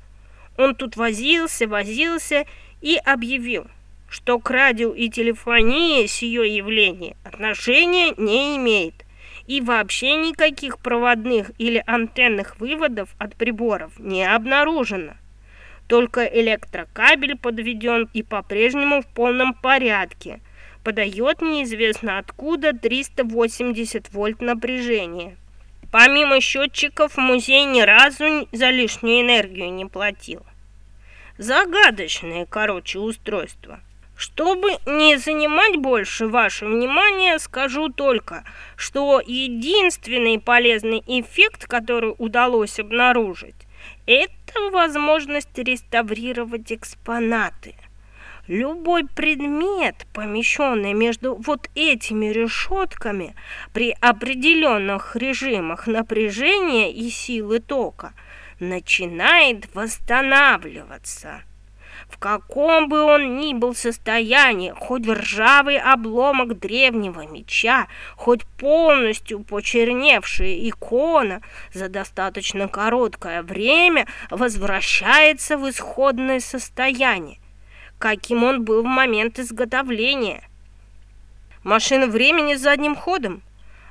Он тут возился, возился и объявил, что к радио и телефонии сие явление отношения не имеет и вообще никаких проводных или антенных выводов от приборов не обнаружено. Только электрокабель подведен и по-прежнему в полном порядке. Подает неизвестно откуда 380 вольт напряжения. Помимо счетчиков, музей ни разу за лишнюю энергию не платил. Загадочное, короче, устройство. Чтобы не занимать больше ваше внимание, скажу только, что единственный полезный эффект, который удалось обнаружить, это возможность реставрировать экспонаты. Любой предмет, помещенный между вот этими решетками при определенных режимах напряжения и силы тока, начинает восстанавливаться в каком бы он ни был состоянии, хоть ржавый обломок древнего меча, хоть полностью почерневшая икона, за достаточно короткое время возвращается в исходное состояние, каким он был в момент изготовления. Машина времени задним ходом.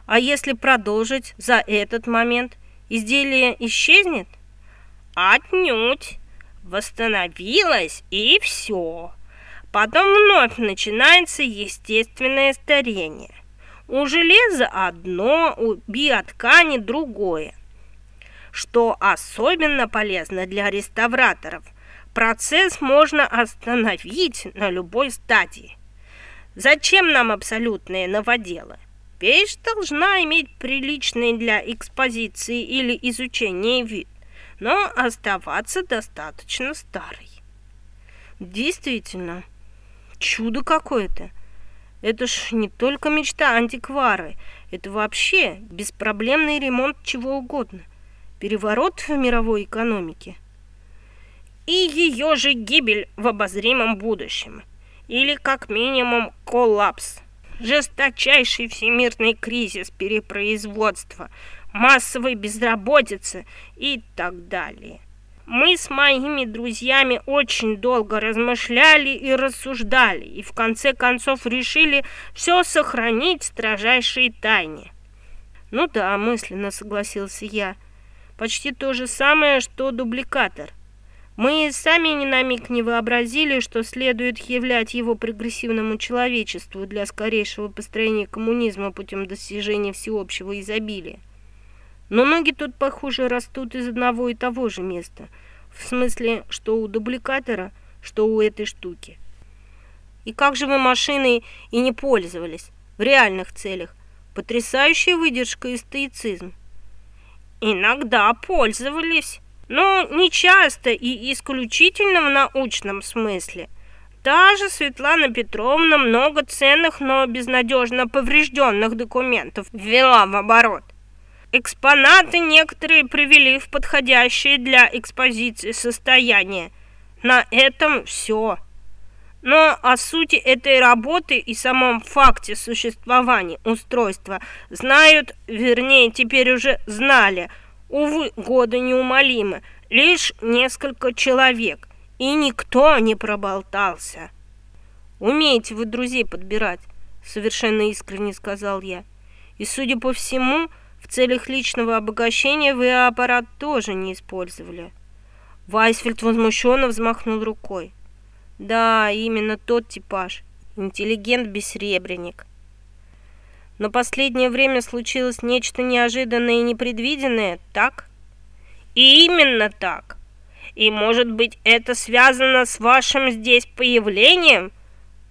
А если продолжить за этот момент, изделие исчезнет? Отнюдь восстановилась и все. Потом вновь начинается естественное старение. У железа одно, у биоткани другое. Что особенно полезно для реставраторов, процесс можно остановить на любой стадии. Зачем нам абсолютные новоделы? Вещь должна иметь приличный для экспозиции или изучения вид но оставаться достаточно старой. Действительно, чудо какое-то. Это ж не только мечта антиквары, это вообще беспроблемный ремонт чего угодно. Переворот в мировой экономике. И ее же гибель в обозримом будущем. Или как минимум коллапс. Жесточайший всемирный кризис перепроизводства – массовой безработицы и так далее. Мы с моими друзьями очень долго размышляли и рассуждали, и в конце концов решили все сохранить в строжайшей тайне. Ну да, мысленно согласился я. Почти то же самое, что дубликатор. Мы сами ни на миг не вообразили, что следует являть его прогрессивному человечеству для скорейшего построения коммунизма путем достижения всеобщего изобилия. Но ноги тут, похоже, растут из одного и того же места. В смысле, что у дубликатора, что у этой штуки. И как же вы машиной и не пользовались в реальных целях? Потрясающая выдержка и стоицизм. Иногда пользовались, но не часто и исключительно в научном смысле. Даже Светлана Петровна много ценных, но безнадежно поврежденных документов ввела в оборот. Экспонаты некоторые привели в подходящее для экспозиции состояние. На этом все. Но о сути этой работы и самом факте существования устройства знают, вернее, теперь уже знали, увы, годы неумолимы, лишь несколько человек, и никто не проболтался. «Умеете вы друзей подбирать», — совершенно искренне сказал я. «И, судя по всему, — целях личного обогащения вы аппарат тоже не использовали. Вайсфельд возмущенно взмахнул рукой. Да, именно тот типаж. Интеллигент-бессребренник. Но последнее время случилось нечто неожиданное и непредвиденное, так? И именно так. И, может быть, это связано с вашим здесь появлением?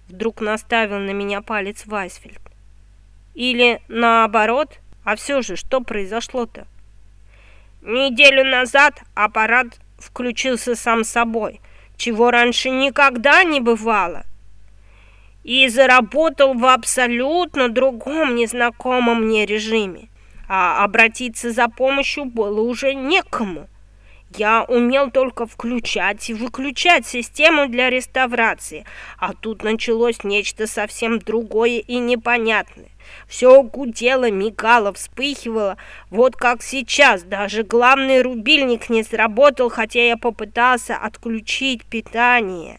Вдруг наставил на меня палец Вайсфельд. Или, наоборот, а все же, что произошло-то? Неделю назад аппарат включился сам собой, чего раньше никогда не бывало. И заработал в абсолютно другом незнакомом мне режиме. А обратиться за помощью было уже некому. Я умел только включать и выключать систему для реставрации, а тут началось нечто совсем другое и непонятное. Все гудело, мигало, вспыхивало. Вот как сейчас. Даже главный рубильник не сработал, хотя я попытался отключить питание.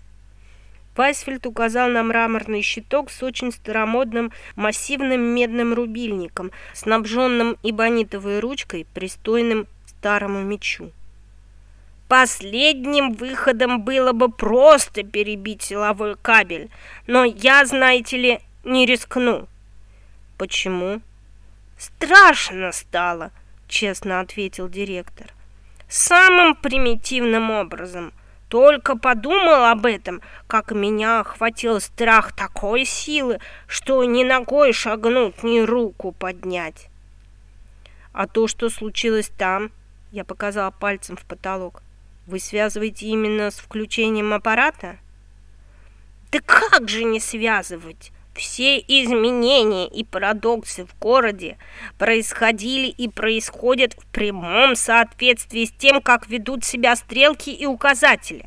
Вайсфельд указал на мраморный щиток с очень старомодным массивным медным рубильником, снабженным эбонитовой ручкой, пристойным старому мечу. Последним выходом было бы просто перебить силовой кабель, но я, знаете ли, не рискну. Почему? Страшно стало, честно ответил директор. Самым примитивным образом. Только подумал об этом, как меня охватил страх такой силы, что ни ногой шагнуть, ни руку поднять. А то, что случилось там, я показала пальцем в потолок, вы связываете именно с включением аппарата? Да как же не связывать? Все изменения и парадоксы в городе происходили и происходят в прямом соответствии с тем, как ведут себя стрелки и указатели.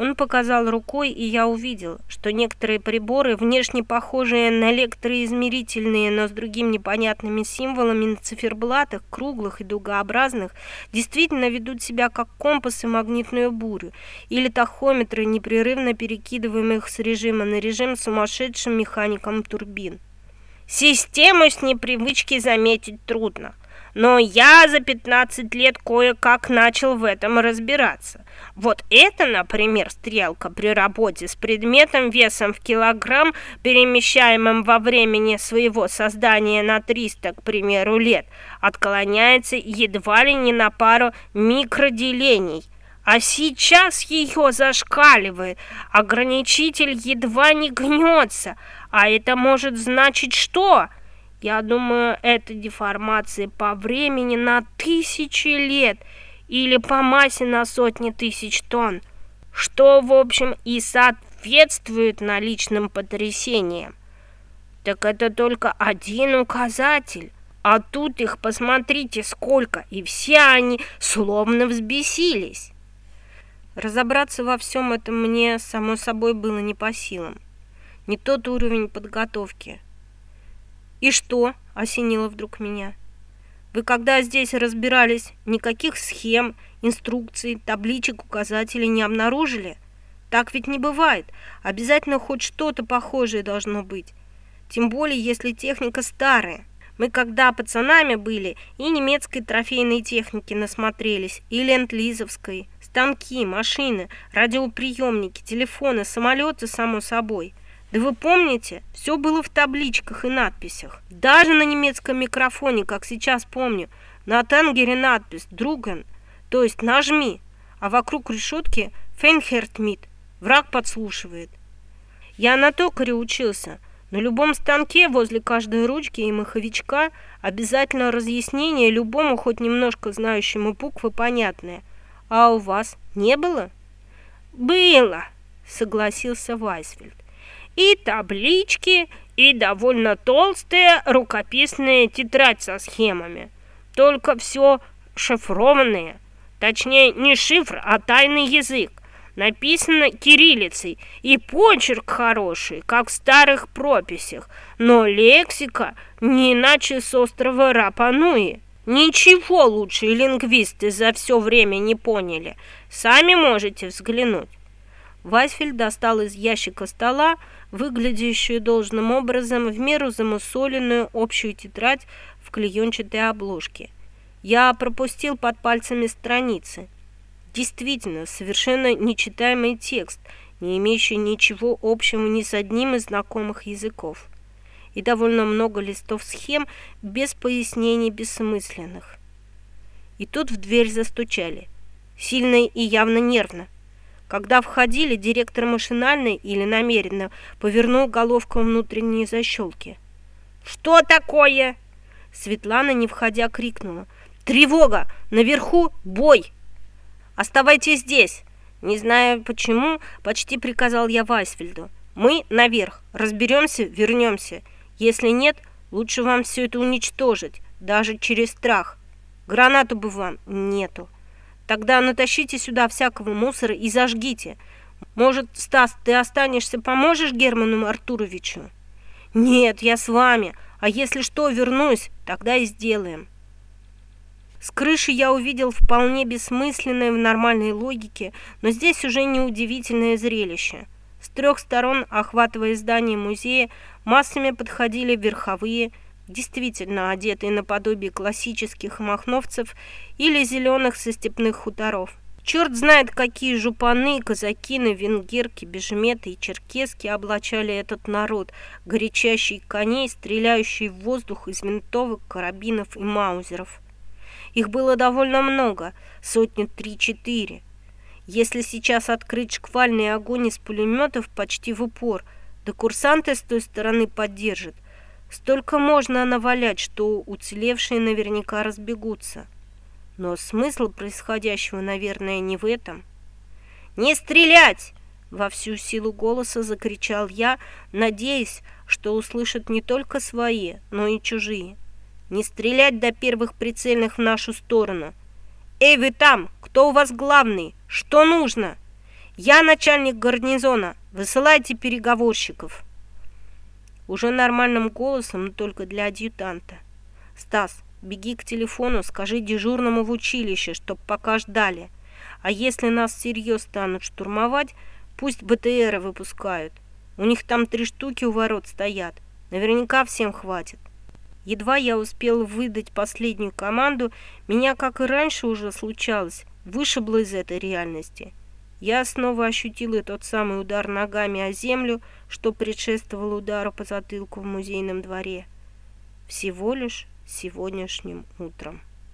Он показал рукой, и я увидел, что некоторые приборы, внешне похожие на электроизмерительные, но с другими непонятными символами на циферблатах, круглых и дугообразных, действительно ведут себя как компасы магнитную бурю или тахометры, непрерывно перекидываемых с режима на режим сумасшедшим механиком турбин. Систему с непривычки заметить трудно. Но я за 15 лет кое-как начал в этом разбираться. Вот это, например, стрелка при работе с предметом весом в килограмм, перемещаемым во времени своего создания на 300, к примеру, лет, отклоняется едва ли не на пару микроделений. А сейчас ее зашкаливает, ограничитель едва не гнется, а это может значить что – я думаю, это деформации по времени на тысячи лет или по массе на сотни тысяч тонн, что, в общем, и соответствует наличным потрясениям. Так это только один указатель, а тут их посмотрите сколько, и все они словно взбесились. Разобраться во всем этом мне, само собой, было не по силам. Не тот уровень подготовки – «И что?» – осенило вдруг меня. «Вы когда здесь разбирались, никаких схем, инструкций, табличек, указателей не обнаружили? Так ведь не бывает. Обязательно хоть что-то похожее должно быть. Тем более, если техника старая. Мы когда пацанами были, и немецкой трофейной техники насмотрелись, и ленд-лизовской. Станки, машины, радиоприемники, телефоны, самолеты, само собой. Да вы помните, все было в табличках и надписях. Даже на немецком микрофоне, как сейчас помню, на тенгере надпись «Друген», то есть «нажми», а вокруг решетки «Фейнхертмит», враг подслушивает. Я на токаре учился. На любом станке возле каждой ручки и маховичка обязательно разъяснение любому хоть немножко знающему буквы понятное. А у вас не было? Было, согласился Вайсфельд и таблички, и довольно толстая рукописная тетрадь со схемами. Только все шифрованное. Точнее, не шифр, а тайный язык. Написано кириллицей, и почерк хороший, как в старых прописях, но лексика не иначе с острова Рапануи. Ничего лучше лингвисты за все время не поняли. Сами можете взглянуть. Вайсфельд достал из ящика стола выглядящую должным образом в меру замусоленную общую тетрадь в клеенчатой обложке. Я пропустил под пальцами страницы. Действительно, совершенно нечитаемый текст, не имеющий ничего общего ни с одним из знакомых языков. И довольно много листов схем без пояснений бессмысленных. И тут в дверь застучали. Сильно и явно нервно. Когда входили, директор машинально или намеренно повернул головку внутренней защелки. «Что такое?» Светлана, не входя, крикнула. «Тревога! Наверху бой!» «Оставайтесь здесь!» Не знаю почему, почти приказал я Вайсфельду. «Мы наверх. Разберемся, вернемся. Если нет, лучше вам все это уничтожить, даже через страх. Гранату бы вам нету». Тогда натащите сюда всякого мусора и зажгите. Может, Стас, ты останешься, поможешь Герману Артуровичу? Нет, я с вами. А если что, вернусь, тогда и сделаем. С крыши я увидел вполне бессмысленное в нормальной логике, но здесь уже неудивительное зрелище. С трех сторон, охватывая здание музея, массами подходили верховые, действительно одетые наподобие классических махновцев или зеленых со степных хуторов. Черт знает, какие жупаны, казакины, венгерки, бежеметы и черкески облачали этот народ, горячащий коней, стреляющий в воздух из винтовок, карабинов и маузеров. Их было довольно много, сотни три-четыре. Если сейчас открыть шквальный огонь из пулеметов почти в упор, да курсанты с той стороны поддержат, столько можно навалять, что уцелевшие наверняка разбегутся. Но смысл происходящего, наверное, не в этом. «Не стрелять!» — во всю силу голоса закричал я, надеясь, что услышат не только свои, но и чужие. «Не стрелять до первых прицельных в нашу сторону! Эй, вы там! Кто у вас главный? Что нужно? Я начальник гарнизона. Высылайте переговорщиков!» Уже нормальным голосом, но только для адъютанта. «Стас, Беги к телефону, скажи дежурному в училище, чтоб пока ждали. А если нас всерьез станут штурмовать, пусть БТРы выпускают. У них там три штуки у ворот стоят. Наверняка всем хватит. Едва я успел выдать последнюю команду, меня, как и раньше уже случалось, вышибло из этой реальности. Я снова ощутил тот самый удар ногами о землю, что предшествовал удару по затылку в музейном дворе. Всего лишь сегодняшним утром.